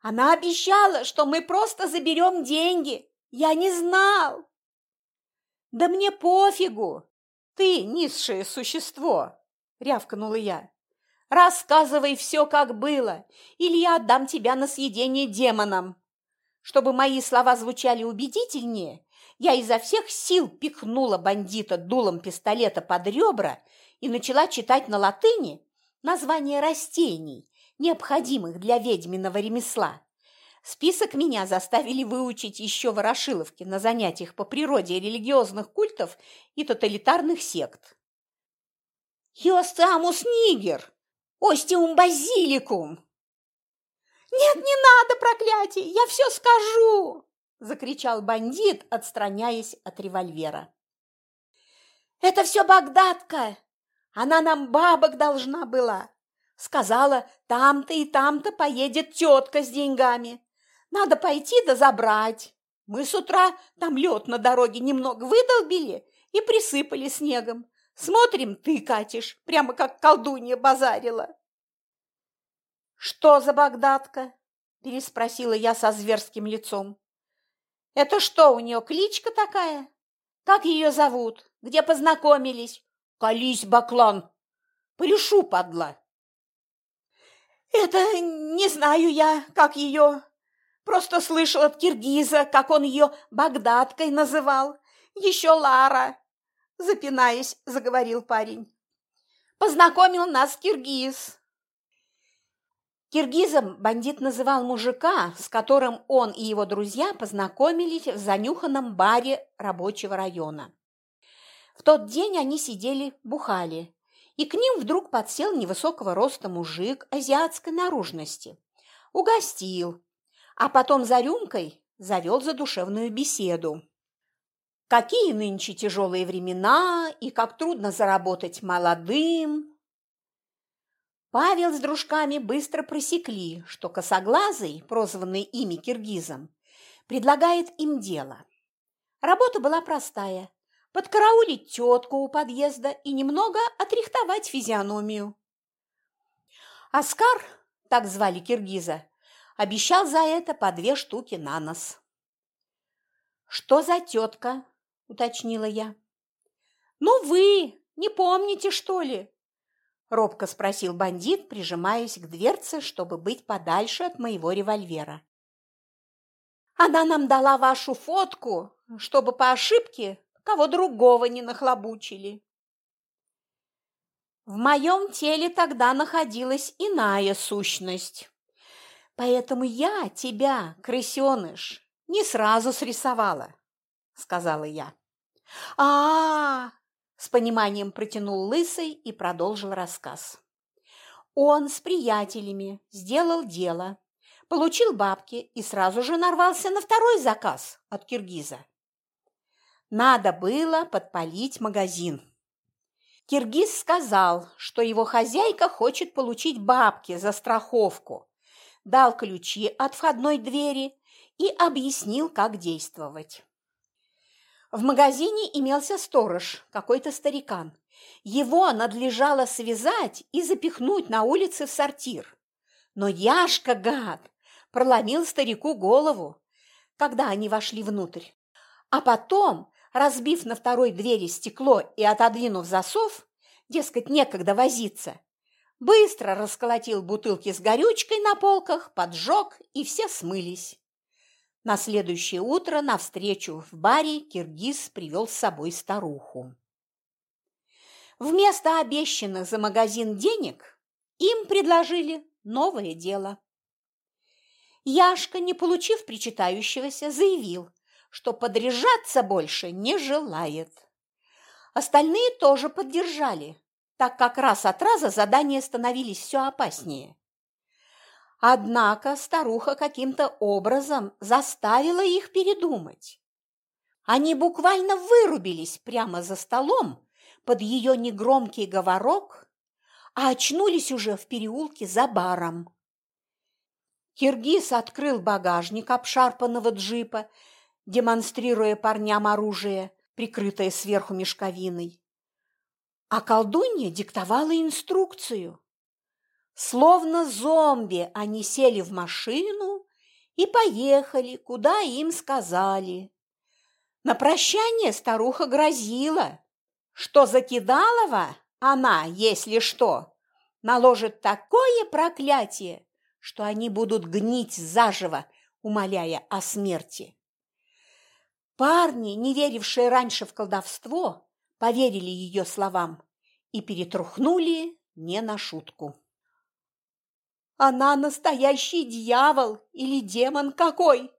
Она обещала, что мы просто заберем деньги. Я не знал!» «Да мне пофигу! Ты низшее существо!» – рявкнула я. «Рассказывай все, как было, или я отдам тебя на съедение демонам!» Чтобы мои слова звучали убедительнее, я изо всех сил пихнула бандита дулом пистолета под ребра и начала читать на латыни названия растений, необходимых для ведьминого ремесла. Список меня заставили выучить еще ворошиловки на занятиях по природе религиозных культов и тоталитарных сект. «Йостамус нигер! Остиум базиликум!» «Нет, не надо, проклятие! Я все скажу!» – закричал бандит, отстраняясь от револьвера. «Это все Багдадка! Она нам бабок должна была!» Сказала, там-то и там-то поедет тетка с деньгами. Надо пойти да забрать. Мы с утра там лед на дороге немного выдолбили и присыпали снегом. Смотрим, ты катишь, прямо как колдунья базарила. «Что за Багдадка?» – переспросила я со зверским лицом. «Это что, у нее кличка такая? Как ее зовут? Где познакомились?» «Колись, баклан! Полюшу, падла!» «Это не знаю я, как ее. Просто слышал от киргиза, как он ее Багдаткой называл. Еще Лара, запинаясь, заговорил парень. Познакомил нас киргиз. Киргизом бандит называл мужика, с которым он и его друзья познакомились в занюханном баре рабочего района. В тот день они сидели, бухали, и к ним вдруг подсел невысокого роста мужик азиатской наружности. Угостил, а потом за рюмкой завел задушевную беседу. Какие нынче тяжелые времена и как трудно заработать молодым. Павел с дружками быстро просекли, что косоглазый, прозванный ими киргизом, предлагает им дело. Работа была простая – подкараулить тетку у подъезда и немного отрихтовать физиономию. Оскар, так звали киргиза, Обещал за это по две штуки на нос. «Что за тетка?» – уточнила я. «Ну вы, не помните, что ли?» – робко спросил бандит, прижимаясь к дверце, чтобы быть подальше от моего револьвера. Она нам дала вашу фотку, чтобы по ошибке кого другого не нахлобучили. В моем теле тогда находилась иная сущность. Поэтому я тебя, крысеныш, не сразу срисовала, сказала я. А, -а, -а с пониманием протянул лысый и продолжил рассказ. Он с приятелями сделал дело, получил бабки и сразу же нарвался на второй заказ от киргиза. Надо было подпалить магазин. Киргиз сказал, что его хозяйка хочет получить бабки за страховку, дал ключи от входной двери и объяснил, как действовать. В магазине имелся сторож, какой-то старикан. Его надлежало связать и запихнуть на улице в сортир. Но Яшка, гад, проломил старику голову, когда они вошли внутрь. А потом, разбив на второй двери стекло и отодвинув засов, дескать, некогда возиться, быстро расколотил бутылки с горючкой на полках, поджег, и все смылись. На следующее утро на встречу в баре Киргиз привел с собой старуху. Вместо обещанных за магазин денег им предложили новое дело. Яшка, не получив причитающегося, заявил, что подряжаться больше не желает. Остальные тоже поддержали, так как раз от раза задания становились все опаснее. Однако старуха каким-то образом заставила их передумать. Они буквально вырубились прямо за столом под ее негромкий говорок, а очнулись уже в переулке за баром. Киргиз открыл багажник обшарпанного джипа, демонстрируя парням оружие, прикрытое сверху мешковиной. А колдунья диктовала инструкцию. Словно зомби они сели в машину и поехали, куда им сказали. На прощание старуха грозила, что закидалова она, если что, наложит такое проклятие, что они будут гнить заживо, умоляя о смерти. Парни, не верившие раньше в колдовство, поверили ее словам и перетрухнули не на шутку. Она настоящий дьявол или демон какой!»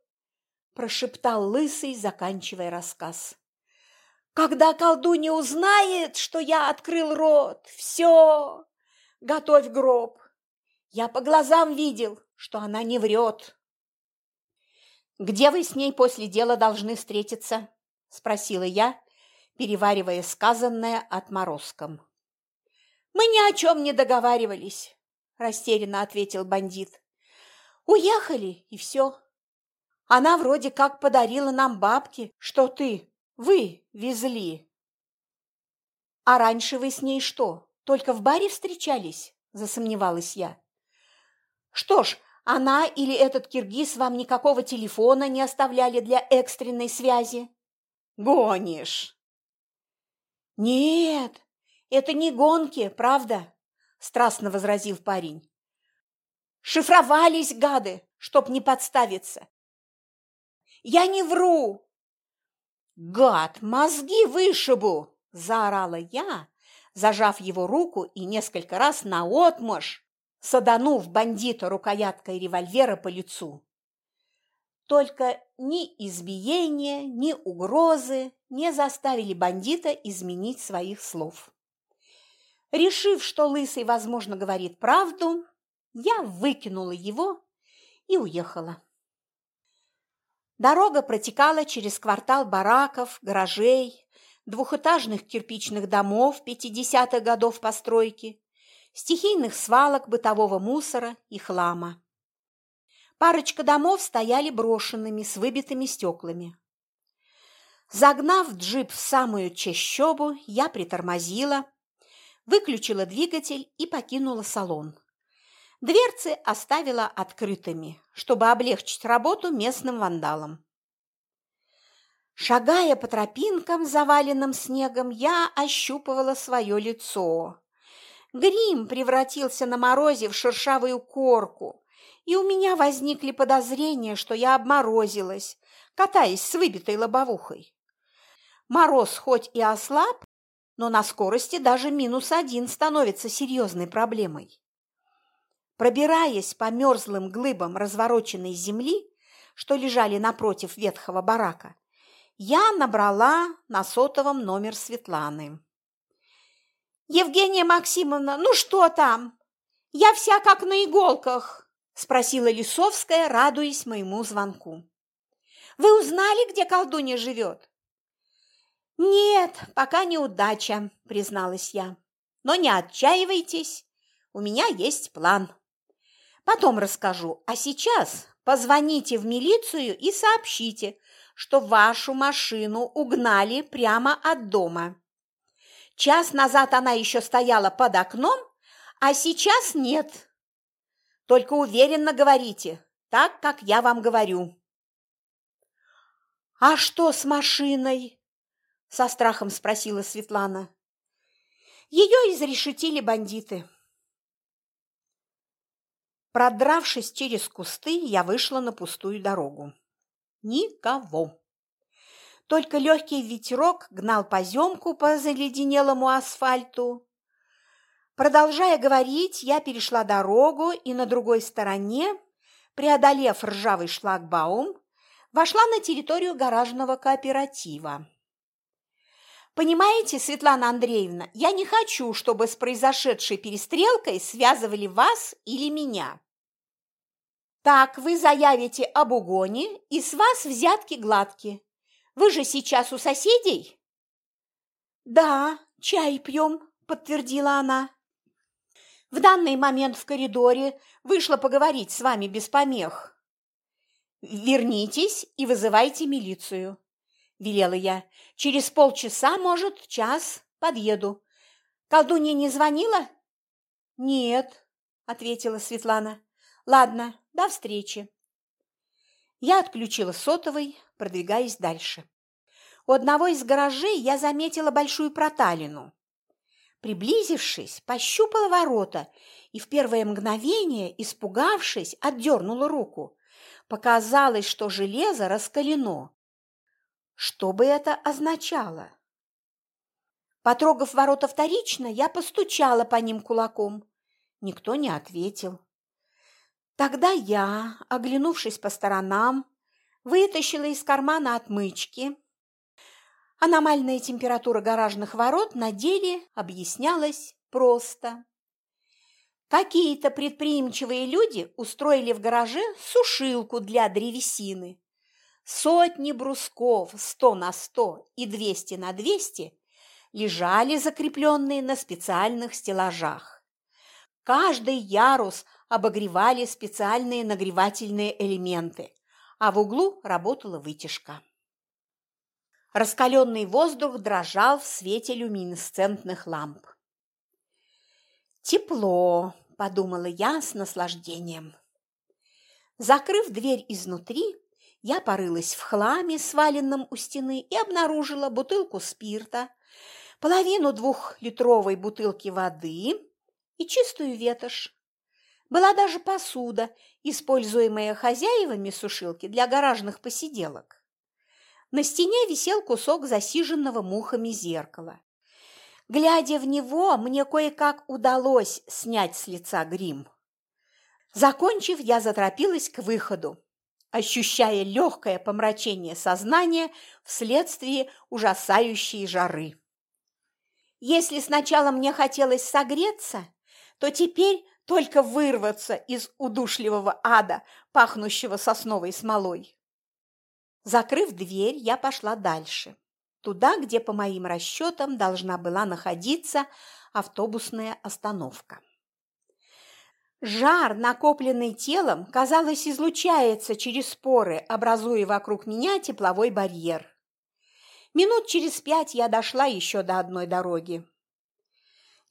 прошептал лысый, заканчивая рассказ. «Когда колдунья узнает, что я открыл рот, все, готовь гроб. Я по глазам видел, что она не врет». «Где вы с ней после дела должны встретиться?» – спросила я, переваривая сказанное отморозком. «Мы ни о чем не договаривались. – растерянно ответил бандит. «Уехали, и все. Она вроде как подарила нам бабки, что ты, вы везли». «А раньше вы с ней что, только в баре встречались?» – засомневалась я. «Что ж, она или этот киргиз вам никакого телефона не оставляли для экстренной связи?» «Гонишь!» «Нет, это не гонки, правда?» – страстно возразил парень. «Шифровались, гады, чтоб не подставиться!» «Я не вру!» «Гад, мозги вышибу!» – заорала я, зажав его руку и несколько раз наотмашь, саданув бандита рукояткой револьвера по лицу. Только ни избиения, ни угрозы не заставили бандита изменить своих слов. Решив, что Лысый, возможно, говорит правду, я выкинула его и уехала. Дорога протекала через квартал бараков, гаражей, двухэтажных кирпичных домов 50-х годов постройки, стихийных свалок бытового мусора и хлама. Парочка домов стояли брошенными с выбитыми стеклами. Загнав джип в самую чащобу, я притормозила, выключила двигатель и покинула салон. Дверцы оставила открытыми, чтобы облегчить работу местным вандалам. Шагая по тропинкам, заваленным снегом, я ощупывала свое лицо. Грим превратился на морозе в шершавую корку, и у меня возникли подозрения, что я обморозилась, катаясь с выбитой лобовухой. Мороз хоть и ослаб, но на скорости даже минус один становится серьезной проблемой. Пробираясь по мерзлым глыбам развороченной земли, что лежали напротив ветхого барака, я набрала на сотовом номер Светланы. «Евгения Максимовна, ну что там? Я вся как на иголках!» – спросила Лисовская, радуясь моему звонку. «Вы узнали, где колдунья живет?» «Нет, пока неудача», – призналась я. «Но не отчаивайтесь, у меня есть план». Потом расскажу, а сейчас позвоните в милицию и сообщите, что вашу машину угнали прямо от дома. Час назад она еще стояла под окном, а сейчас нет. Только уверенно говорите, так, как я вам говорю. «А что с машиной?» – со страхом спросила Светлана. Ее изрешетили бандиты. Продравшись через кусты, я вышла на пустую дорогу. Никого. Только легкий ветерок гнал поземку по заледенелому асфальту. Продолжая говорить, я перешла дорогу и на другой стороне, преодолев ржавый шлагбаум, вошла на территорию гаражного кооператива. Понимаете, Светлана Андреевна, я не хочу, чтобы с произошедшей перестрелкой связывали вас или меня. Так вы заявите об угоне, и с вас взятки гладкие. Вы же сейчас у соседей? Да, чай пьем, подтвердила она. В данный момент в коридоре вышла поговорить с вами без помех. Вернитесь и вызывайте милицию, велела я. Через полчаса, может, час подъеду. Колдунья не звонила? Нет, ответила Светлана. Ладно, до встречи. Я отключила сотовый, продвигаясь дальше. У одного из гаражей я заметила большую проталину. Приблизившись, пощупала ворота и в первое мгновение, испугавшись, отдернула руку. Показалось, что железо раскалено. Что бы это означало? Потрогав ворота вторично, я постучала по ним кулаком. Никто не ответил. Тогда я, оглянувшись по сторонам, вытащила из кармана отмычки. Аномальная температура гаражных ворот на деле объяснялась просто. Какие-то предприимчивые люди устроили в гараже сушилку для древесины. Сотни брусков сто на сто и двести на двести лежали закрепленные на специальных стеллажах. Каждый ярус обогревали специальные нагревательные элементы, а в углу работала вытяжка. Раскаленный воздух дрожал в свете люминесцентных ламп. «Тепло», – подумала я с наслаждением. Закрыв дверь изнутри, я порылась в хламе, сваленном у стены, и обнаружила бутылку спирта, половину двухлитровой бутылки воды и чистую ветошь. Была даже посуда, используемая хозяевами сушилки для гаражных посиделок. На стене висел кусок засиженного мухами зеркала. Глядя в него, мне кое-как удалось снять с лица грим. Закончив, я заторопилась к выходу, ощущая легкое помрачение сознания вследствие ужасающей жары. Если сначала мне хотелось согреться, то теперь только вырваться из удушливого ада, пахнущего сосновой смолой. Закрыв дверь, я пошла дальше, туда, где, по моим расчетам, должна была находиться автобусная остановка. Жар, накопленный телом, казалось, излучается через споры, образуя вокруг меня тепловой барьер. Минут через пять я дошла еще до одной дороги.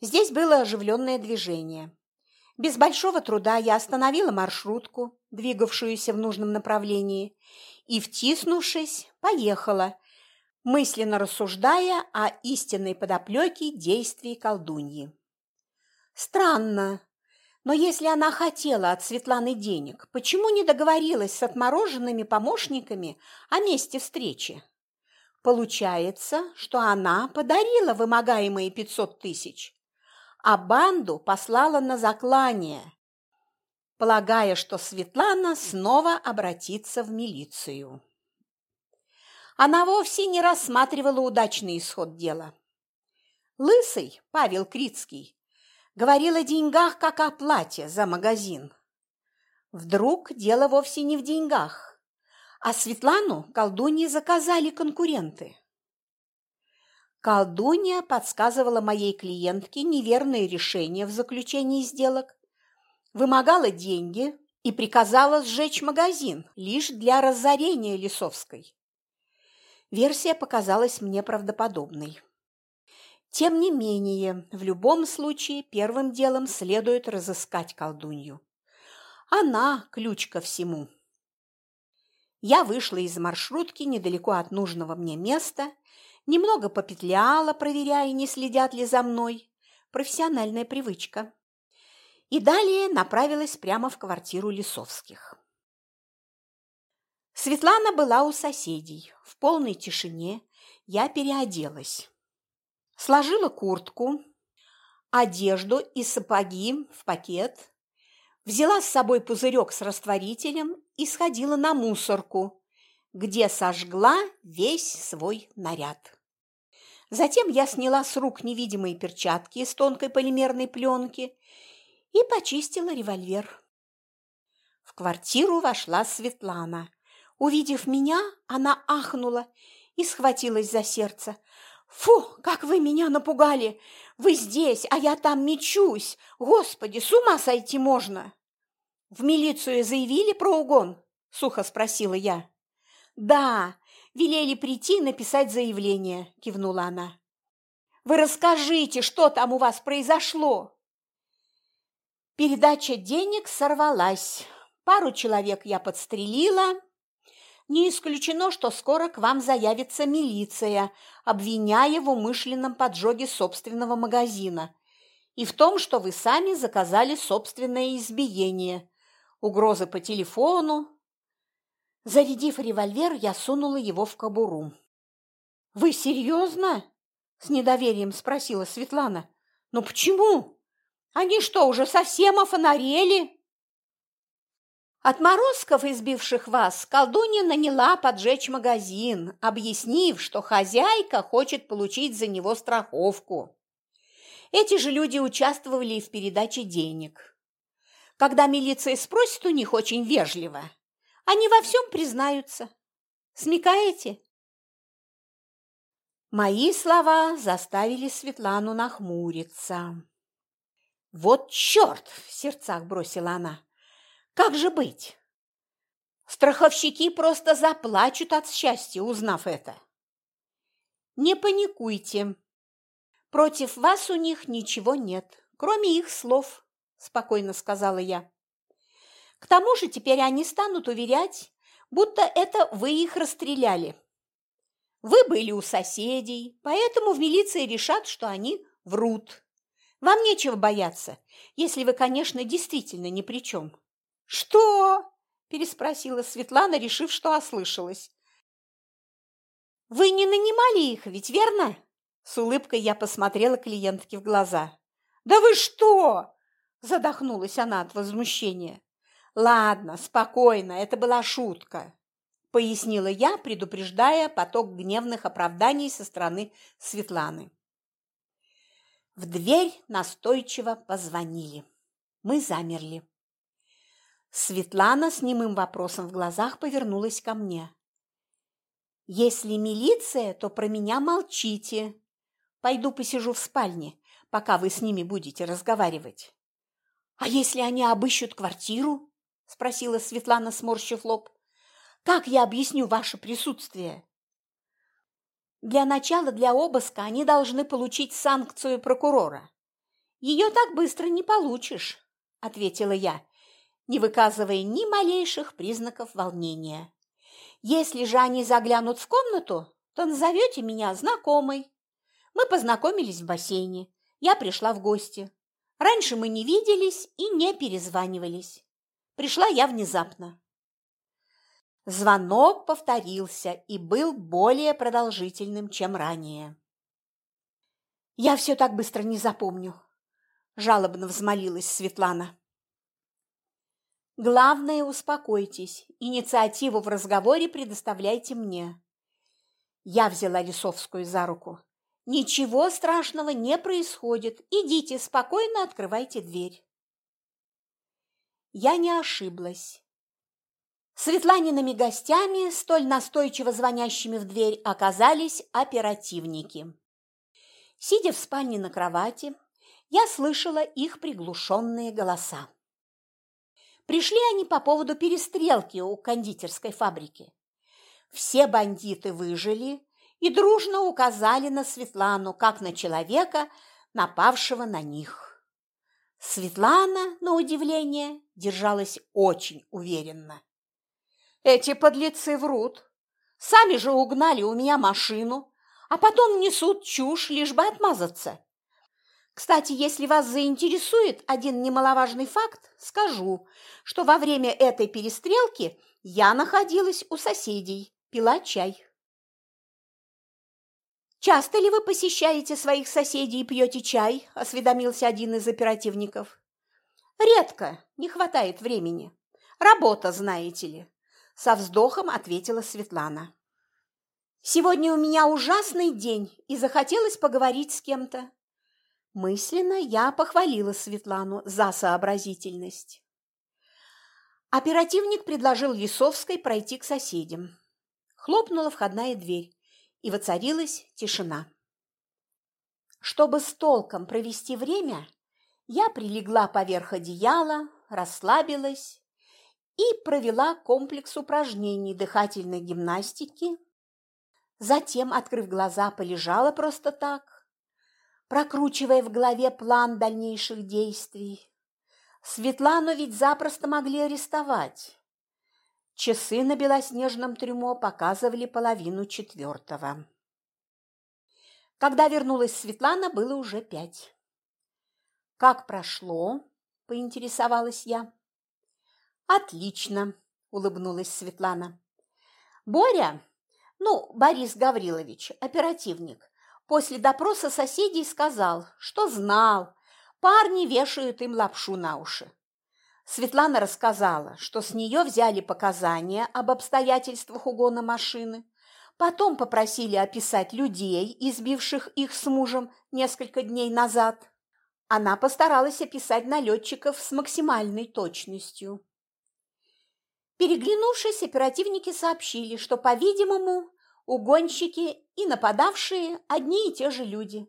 Здесь было оживленное движение. Без большого труда я остановила маршрутку, двигавшуюся в нужном направлении, и, втиснувшись, поехала, мысленно рассуждая о истинной подоплеке действий колдуньи. Странно, Но если она хотела от Светланы денег, почему не договорилась с отмороженными помощниками о месте встречи? Получается, что она подарила вымогаемые пятьсот тысяч, а банду послала на заклание, полагая, что Светлана снова обратится в милицию. Она вовсе не рассматривала удачный исход дела. Лысый Павел Крицкий говорил о деньгах, как о плате за магазин. Вдруг дело вовсе не в деньгах, а Светлану колдуньи заказали конкуренты. Колдунья подсказывала моей клиентке неверные решения в заключении сделок, вымогала деньги и приказала сжечь магазин лишь для разорения Лисовской. Версия показалась мне правдоподобной. Тем не менее, в любом случае первым делом следует разыскать колдунью. Она – ключ ко всему. Я вышла из маршрутки недалеко от нужного мне места, немного попетляла, проверяя, не следят ли за мной. Профессиональная привычка. И далее направилась прямо в квартиру Лисовских. Светлана была у соседей. В полной тишине я переоделась. Сложила куртку, одежду и сапоги в пакет, взяла с собой пузырек с растворителем и сходила на мусорку, где сожгла весь свой наряд. Затем я сняла с рук невидимые перчатки из тонкой полимерной пленки и почистила револьвер. В квартиру вошла Светлана. Увидев меня, она ахнула и схватилась за сердце. «Фу, как вы меня напугали! Вы здесь, а я там мечусь! Господи, с ума сойти можно!» «В милицию заявили про угон?» – сухо спросила я. «Да, велели прийти и написать заявление», – кивнула она. «Вы расскажите, что там у вас произошло?» Передача денег сорвалась. Пару человек я подстрелила, не исключено, что скоро к вам заявится милиция, обвиняя в умышленном поджоге собственного магазина и в том, что вы сами заказали собственное избиение, угрозы по телефону. Зарядив револьвер, я сунула его в кобуру. «Вы серьезно?» – с недоверием спросила Светлана. «Но почему? Они что, уже совсем офонарели?» Отморозков, избивших вас, колдунья наняла поджечь магазин, объяснив, что хозяйка хочет получить за него страховку. Эти же люди участвовали в передаче денег. Когда милиция спросит у них очень вежливо, они во всем признаются. Смекаете? Мои слова заставили Светлану нахмуриться. «Вот черт!» – в сердцах бросила она. Как же быть? Страховщики просто заплачут от счастья, узнав это. Не паникуйте. Против вас у них ничего нет, кроме их слов, спокойно сказала я. К тому же теперь они станут уверять, будто это вы их расстреляли. Вы были у соседей, поэтому в милиции решат, что они врут. Вам нечего бояться, если вы, конечно, действительно ни при чем. «Что?» – переспросила Светлана, решив, что ослышалась. «Вы не нанимали их, ведь верно?» С улыбкой я посмотрела клиентке в глаза. «Да вы что?» – задохнулась она от возмущения. «Ладно, спокойно, это была шутка», – пояснила я, предупреждая поток гневных оправданий со стороны Светланы. В дверь настойчиво позвонили. Мы замерли. Светлана с немым вопросом в глазах повернулась ко мне. «Если милиция, то про меня молчите. Пойду посижу в спальне, пока вы с ними будете разговаривать». «А если они обыщут квартиру?» – спросила Светлана, сморщив лоб. «Как я объясню ваше присутствие?» «Для начала для обыска они должны получить санкцию прокурора. Ее так быстро не получишь», – ответила я не выказывая ни малейших признаков волнения. Если же они заглянут в комнату, то назовете меня знакомой. Мы познакомились в бассейне. Я пришла в гости. Раньше мы не виделись и не перезванивались. Пришла я внезапно. Звонок повторился и был более продолжительным, чем ранее. «Я все так быстро не запомню», – жалобно взмолилась Светлана. «Главное, успокойтесь. Инициативу в разговоре предоставляйте мне». Я взяла Лисовскую за руку. «Ничего страшного не происходит. Идите, спокойно открывайте дверь». Я не ошиблась. Светланиными гостями, столь настойчиво звонящими в дверь, оказались оперативники. Сидя в спальне на кровати, я слышала их приглушенные голоса. Пришли они по поводу перестрелки у кондитерской фабрики. Все бандиты выжили и дружно указали на Светлану, как на человека, напавшего на них. Светлана, на удивление, держалась очень уверенно. Эти подлецы врут. Сами же угнали у меня машину, а потом несут чушь, лишь бы отмазаться. Кстати, если вас заинтересует один немаловажный факт, скажу, что во время этой перестрелки я находилась у соседей, пила чай. «Часто ли вы посещаете своих соседей и пьете чай?» – осведомился один из оперативников. «Редко, не хватает времени. Работа, знаете ли со вздохом ответила Светлана. Сегодня у меня ужасный день, и захотелось поговорить с кем-то. Мысленно я похвалила Светлану за сообразительность. Оперативник предложил Лисовской пройти к соседям. Хлопнула входная дверь, и воцарилась тишина. Чтобы с толком провести время, я прилегла поверх одеяла, расслабилась и провела комплекс упражнений дыхательной гимнастики. Затем, открыв глаза, полежала просто так, прокручивая в голове план дальнейших действий. Светлану ведь запросто могли арестовать. Часы на белоснежном трюмо показывали половину четвертого. Когда вернулась Светлана, было уже пять. «Как прошло?» – поинтересовалась я. «Отлично!» – улыбнулась Светлана. «Боря, ну, Борис Гаврилович, оперативник, после допроса соседей сказал, что знал, парни вешают им лапшу на уши. Светлана рассказала, что с нее взяли показания об обстоятельствах угона машины, потом попросили описать людей, избивших их с мужем несколько дней назад. Она постаралась описать налетчиков с максимальной точностью. Переглянувшись, оперативники сообщили, что, по-видимому, угонщики и нападавшие одни и те же люди.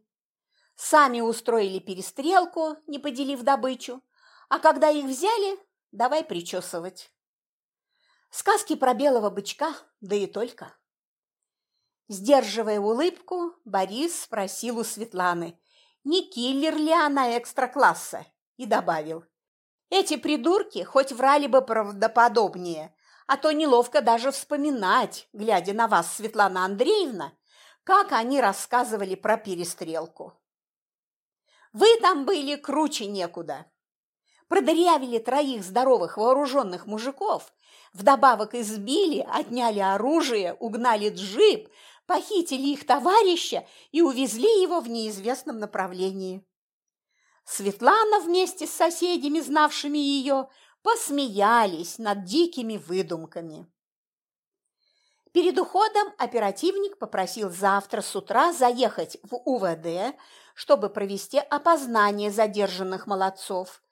Сами устроили перестрелку, не поделив добычу, а когда их взяли, давай причесывать. Сказки про белого бычка, да и только. Сдерживая улыбку, Борис спросил у Светланы, не киллер ли она экстра-класса, и добавил – эти придурки хоть врали бы правдоподобнее, а то неловко даже вспоминать, глядя на вас, Светлана Андреевна, как они рассказывали про перестрелку. Вы там были круче некуда. Продырявили троих здоровых вооруженных мужиков, вдобавок избили, отняли оружие, угнали джип, похитили их товарища и увезли его в неизвестном направлении. Светлана вместе с соседями, знавшими ее, посмеялись над дикими выдумками. Перед уходом оперативник попросил завтра с утра заехать в УВД, чтобы провести опознание задержанных молодцов,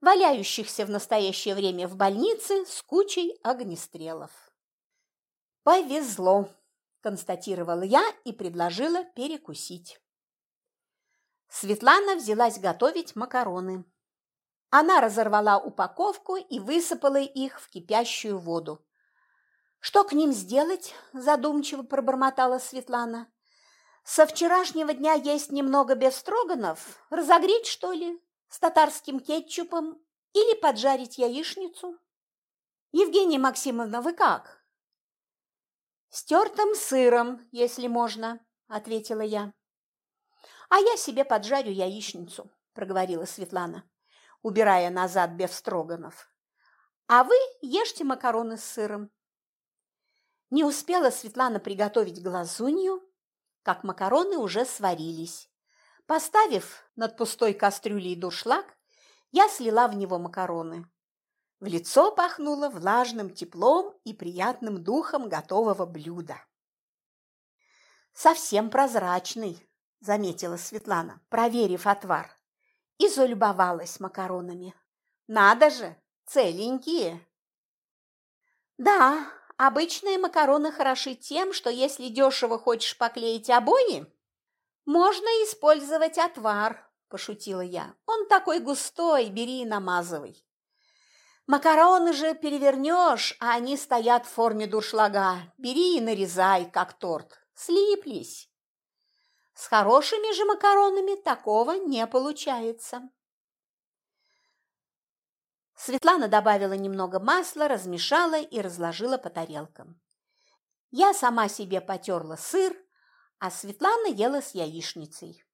валяющихся в настоящее время в больнице с кучей огнестрелов. «Повезло», – констатировала я и предложила перекусить. Светлана взялась готовить макароны. Она разорвала упаковку и высыпала их в кипящую воду. «Что к ним сделать?» – задумчиво пробормотала Светлана. «Со вчерашнего дня есть немного бефстроганов. Разогреть, что ли, с татарским кетчупом или поджарить яичницу?» «Евгения Максимовна, вы как?» «С тертым сыром, если можно», – ответила я. А я себе поджарю яичницу, проговорила Светлана, убирая назад Бефстроганов. «А вы ешьте макароны с сыром». Не успела Светлана приготовить глазунью, как макароны уже сварились. Поставив над пустой кастрюлей дуршлаг, я слила в него макароны. В лицо пахнуло влажным теплом и приятным духом готового блюда. «Совсем прозрачный», – заметила Светлана, проверив отвар, и залюбовалась макаронами. «Надо же, целенькие!» «Да, обычные макароны хороши тем, что если дешево хочешь поклеить обои, можно использовать отвар», – пошутила я. «Он такой густой, бери и намазывай». Макароны же перевернешь, а они стоят в форме дуршлага. Бери и нарезай, как торт. Слиплись. С хорошими же макаронами такого не получается. Светлана добавила немного масла, размешала и разложила по тарелкам. Я сама себе потерла сыр, а Светлана ела с яичницей.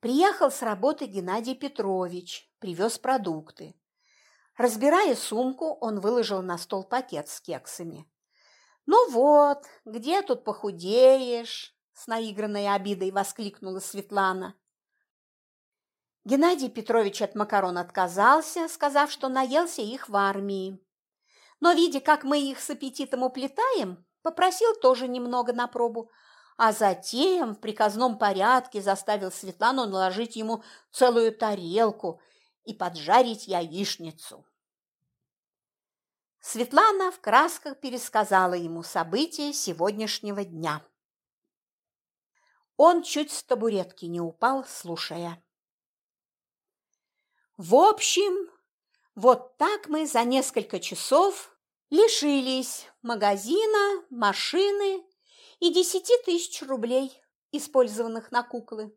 Приехал с работы Геннадий Петрович, привез продукты. Разбирая сумку, он выложил на стол пакет с кексами. «Ну вот, где тут похудеешь?» – с наигранной обидой воскликнула Светлана. Геннадий Петрович от макарон отказался, сказав, что наелся их в армии. Но, видя, как мы их с аппетитом уплетаем, попросил тоже немного на пробу, а затем в приказном порядке заставил Светлану наложить ему целую тарелку – и поджарить яичницу. Светлана в красках пересказала ему события сегодняшнего дня. Он чуть с табуретки не упал, слушая. В общем, вот так мы за несколько часов лишились магазина, машины и десяти тысяч рублей, использованных на куклы.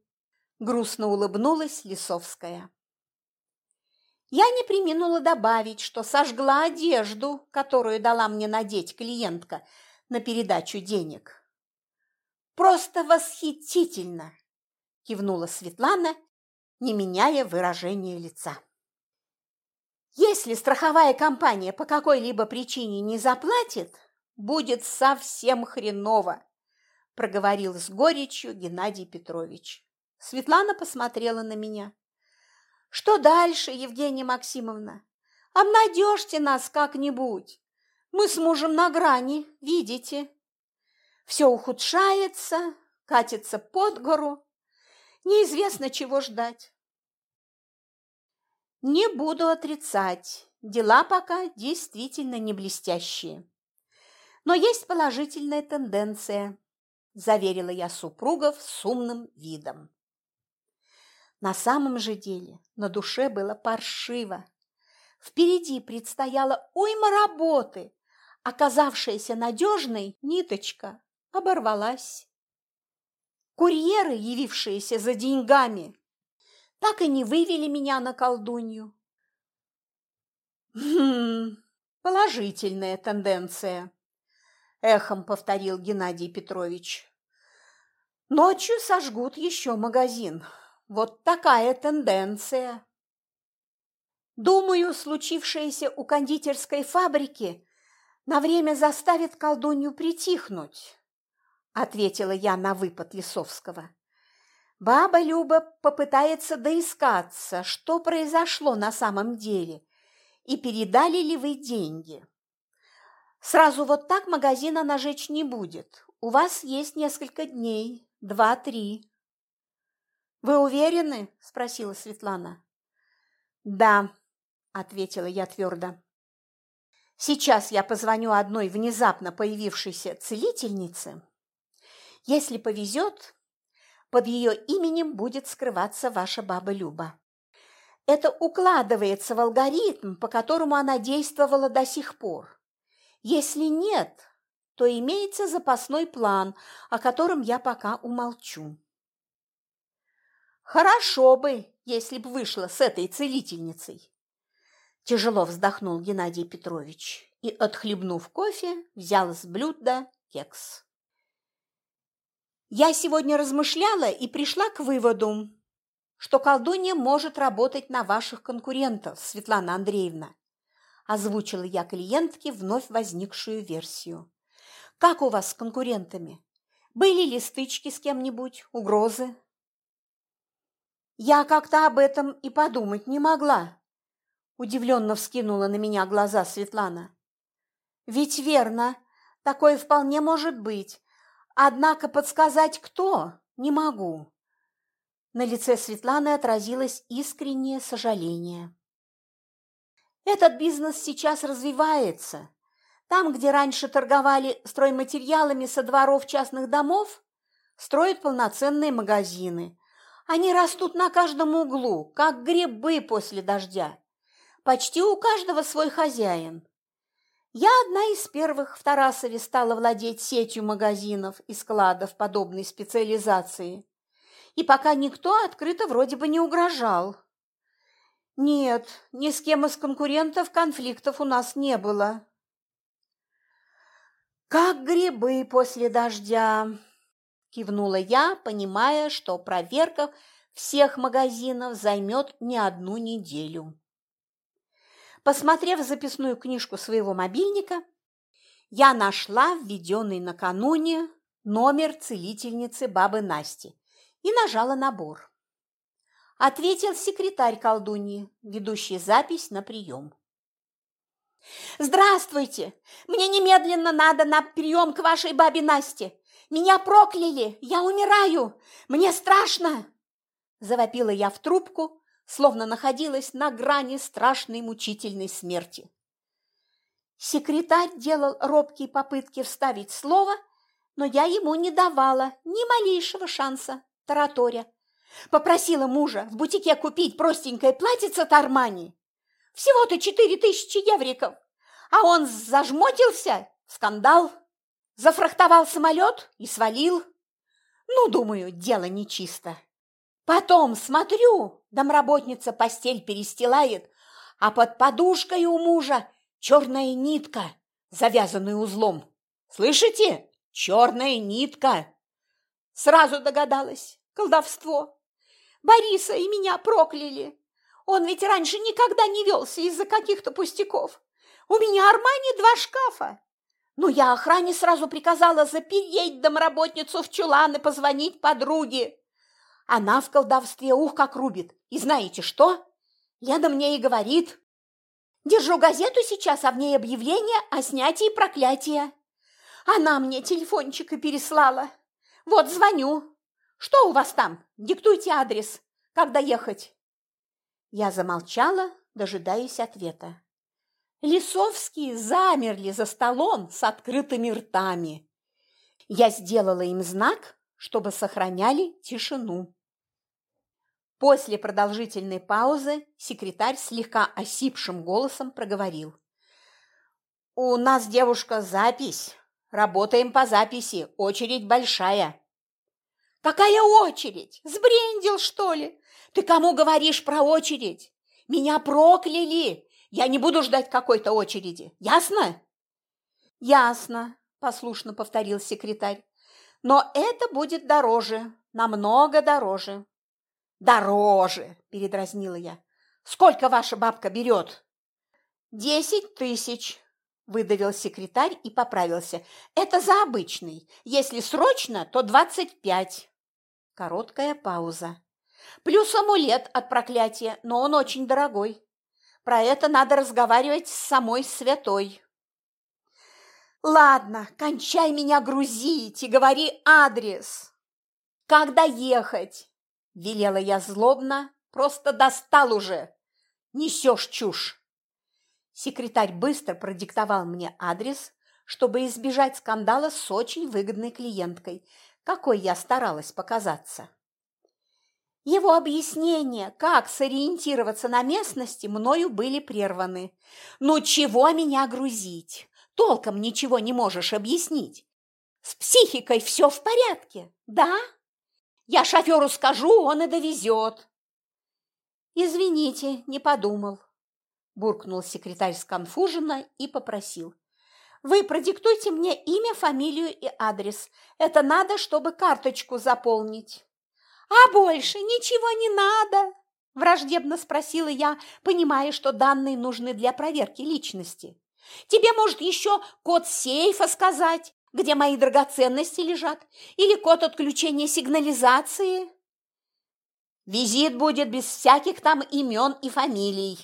Грустно улыбнулась Лисовская. Я не приминула добавить, что сожгла одежду, которую дала мне надеть клиентка на передачу денег. «Просто восхитительно!» – кивнула Светлана, не меняя выражения лица. «Если страховая компания по какой-либо причине не заплатит, будет совсем хреново», – проговорил с горечью Геннадий Петрович. Светлана посмотрела на меня. Что дальше, Евгения Максимовна? Обнадежьте нас как-нибудь. Мы с мужем на грани, видите. Все ухудшается, катится под гору. Неизвестно, чего ждать. Не буду отрицать, дела пока действительно не блестящие. Но есть положительная тенденция, заверила я супругов с умным видом. На самом же деле на душе было паршиво. Впереди предстояла уйма работы. Оказавшаяся надежной ниточка оборвалась. Курьеры, явившиеся за деньгами, так и не вывели меня на колдунью. «Хм, положительная тенденция», – эхом повторил Геннадий Петрович. «Ночью сожгут еще магазин, вот такая тенденция. Думаю, случившееся у кондитерской фабрики на время заставит колдунью притихнуть, ответила я на выпад Лисовского. Баба Люба попытается доискаться, что произошло на самом деле, и передали ли вы деньги. Сразу вот так магазин она жечь не будет. У вас есть несколько дней, два-три. «Вы уверены?» – спросила Светлана. «Да», – ответила я твердо. «Сейчас я позвоню одной внезапно появившейся целительнице. Если повезет, под ее именем будет скрываться ваша баба Люба. Это укладывается в алгоритм, по которому она действовала до сих пор. Если нет, то имеется запасной план, о котором я пока умолчу. Хорошо бы, если б вышла с этой целительницей. Тяжело вздохнул Геннадий Петрович и, отхлебнув кофе, взял с блюда кекс. Я сегодня размышляла и пришла к выводу, что колдунья может работать на ваших конкурентов, Светлана Андреевна. Озвучила я клиентке вновь возникшую версию. Как у вас с конкурентами? Были ли стычки с кем-нибудь, угрозы? Я как-то об этом и подумать не могла. Удивленно вскинула на меня глаза Светлана. Ведь верно, такое вполне может быть. Однако подсказать кто не могу. На лице Светланы отразилось искреннее сожаление. Этот бизнес сейчас развивается. Там, где раньше торговали стройматериалами со дворов частных домов, строят полноценные магазины. Они растут на каждом углу, как грибы после дождя. Почти у каждого свой хозяин. Я одна из первых в Тарасове стала владеть сетью магазинов и складов подобной специализации. И пока никто открыто вроде бы не угрожал. Нет, ни с кем из конкурентов конфликтов у нас не было. «Как грибы после дождя!» – кивнула я, понимая, что проверка всех магазинов займет не одну неделю. Посмотрев записную книжку своего мобильника, я нашла введенный накануне номер целительницы бабы Насти и нажала набор. Ответил секретарь колдуньи, ведущий запись на прием. «Здравствуйте! Мне немедленно надо на прием к вашей бабе Насте! Меня прокляли! Я умираю! Мне страшно!» Завопила я в трубку, словно находилась на грани страшной мучительной смерти. Секретарь делал робкие попытки вставить слово, но я ему не давала ни малейшего шанса, тараторя. Попросила мужа в бутике купить простенькое платьице Тармани, всего-то четыре тысячи евриков. А он зажмотился, скандал, зафрахтовал самолет и свалил. Ну, думаю, дело нечисто. Потом смотрю, домработница постель перестилает, а под подушкой у мужа черная нитка, завязанная узлом. Слышите? Черная нитка. Сразу догадалась. Колдовство. Бориса и меня прокляли. Он ведь раньше никогда не велся из-за каких-то пустяков. У меня Армани два шкафа. Но я охране сразу приказала запереть домработницу в чулан и позвонить подруге. Она в колдовстве ух как рубит. И знаете что? Лена мне и говорит. Держу газету сейчас, а в ней объявление о снятии проклятия. Она мне телефончик и переслала. Вот звоню. Что у вас там? Диктуйте адрес. Когда ехать? Я замолчала, дожидаясь ответа. Лисовские замерли за столом с открытыми ртами. Я сделала им знак, чтобы сохраняли тишину. После продолжительной паузы секретарь слегка осипшим голосом проговорил. «У нас, девушка, запись. Работаем по записи. Очередь большая». «Какая очередь? Сбрендил, что ли? Ты кому говоришь про очередь? Меня прокляли. Я не буду ждать какой-то очереди. Ясно? Ясно, послушно повторил секретарь. Но это будет дороже, намного дороже. Дороже, передразнила я. Сколько ваша бабка берет? Десять тысяч, выдавил секретарь и поправился. Это за обычный. Если срочно, то двадцать пять. Короткая пауза. Плюс амулет от проклятия, но он очень дорогой. Про это надо разговаривать с самой святой. Ладно, кончай меня грузить и говори адрес. Когда ехать? Велела я злобно, просто достал уже. Несешь чушь. Секретарь быстро продиктовал мне адрес, чтобы избежать скандала с очень выгодной клиенткой, какой я старалась показаться. Его объяснения, как сориентироваться на местности, мною были прерваны. «Ну чего меня грузить? Толком ничего не можешь объяснить. С психикой все в порядке, да? Я шоферу скажу, он и довезет». «Извините, не подумал», – буркнул секретарь сконфуженно и попросил. «Вы продиктуйте мне имя, фамилию и адрес. Это надо, чтобы карточку заполнить». «А больше ничего не надо?» – враждебно спросила я, понимая, что данные нужны для проверки личности. «Тебе, может, еще код сейфа сказать, где мои драгоценности лежат, или код отключения сигнализации?» «Визит будет без всяких там имен и фамилий».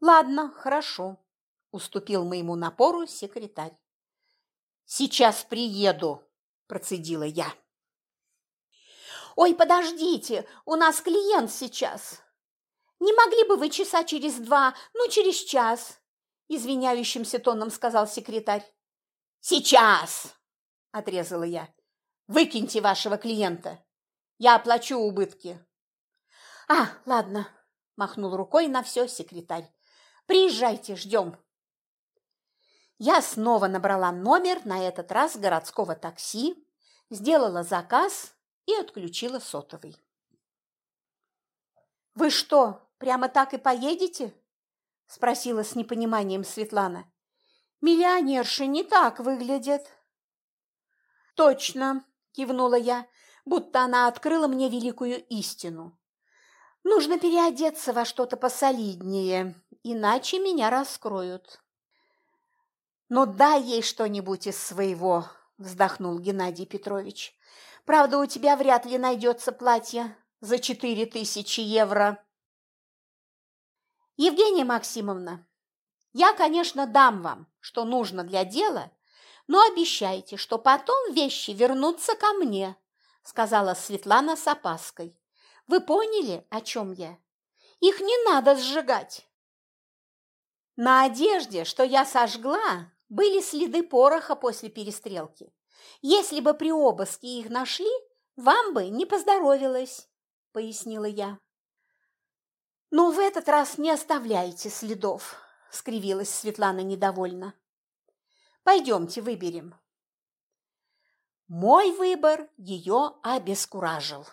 «Ладно, хорошо», – уступил моему напору секретарь. «Сейчас приеду», – процедила я. «Ой, подождите, у нас клиент сейчас. Не могли бы вы часа через два, ну, через час?» Извиняющимся тоном сказал секретарь. «Сейчас!» – отрезала я. «Выкиньте вашего клиента. Я оплачу убытки». «А, ладно», – махнул рукой на все секретарь. «Приезжайте, ждем». Я снова набрала номер, на этот раз городского такси, сделала заказ и отключила сотовый. «Вы что, прямо так и поедете?» – спросила с непониманием Светлана. «Миллионерши не так выглядят». «Точно», – кивнула я, будто она открыла мне великую истину. «Нужно переодеться во что-то посолиднее, иначе меня раскроют». «Ну, дай ей что-нибудь из своего», – вздохнул Геннадий Петрович. Правда, у тебя вряд ли найдется платье за четыре тысячи евро. Евгения Максимовна, я, конечно, дам вам, что нужно для дела, но обещайте, что потом вещи вернутся ко мне, сказала Светлана с опаской. Вы поняли, о чем я? Их не надо сжигать. На одежде, что я сожгла, были следы пороха после перестрелки. Если бы при обыске их нашли, вам бы не поздоровилось, пояснила я. Но в этот раз не оставляйте следов, скривилась Светлана недовольно. Пойдемте выберем. Мой выбор ее обескуражил.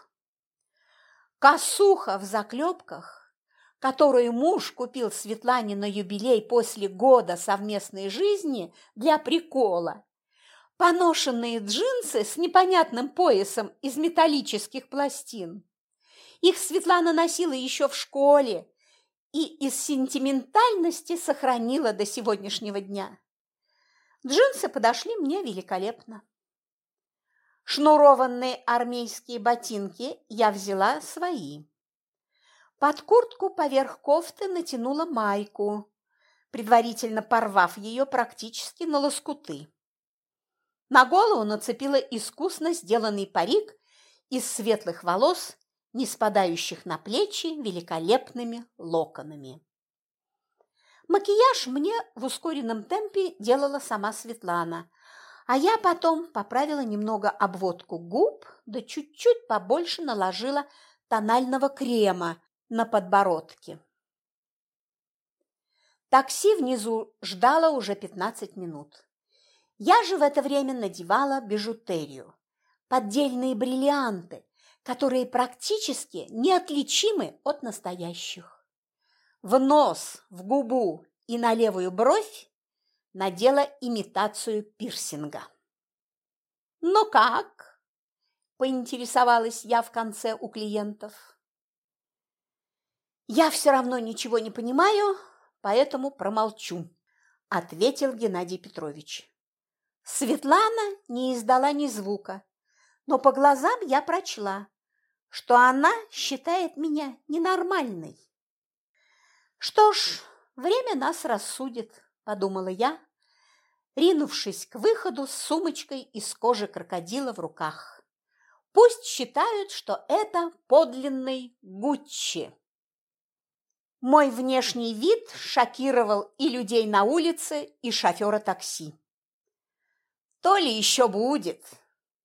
Косуха в заклепках, которую муж купил Светлане на юбилей после года совместной жизни для прикола, поношенные джинсы с непонятным поясом из металлических пластин. Их Светлана носила еще в школе и из сентиментальности сохранила до сегодняшнего дня. Джинсы подошли мне великолепно. Шнурованные армейские ботинки я взяла свои. Под куртку поверх кофты натянула майку, предварительно порвав ее практически на лоскуты. На голову нацепила искусно сделанный парик из светлых волос, не спадающих на плечи великолепными локонами. Макияж мне в ускоренном темпе делала сама Светлана, а я потом поправила немного обводку губ, да чуть-чуть побольше наложила тонального крема на подбородке. Такси внизу ждало уже 15 минут. Я же в это время надевала бижутерию, поддельные бриллианты, которые практически неотличимы от настоящих. В нос, в губу и на левую бровь надела имитацию пирсинга. «Ну как?» – поинтересовалась я в конце у клиентов. «Я все равно ничего не понимаю, поэтому промолчу», – ответил Геннадий Петрович. Светлана не издала ни звука, но по глазам я прочла, что она считает меня ненормальной. Что ж, время нас рассудит, подумала я, ринувшись к выходу с сумочкой из кожи крокодила в руках. Пусть считают, что это подлинный Гуччи. Мой внешний вид шокировал и людей на улице, и шофера такси. То ли еще будет,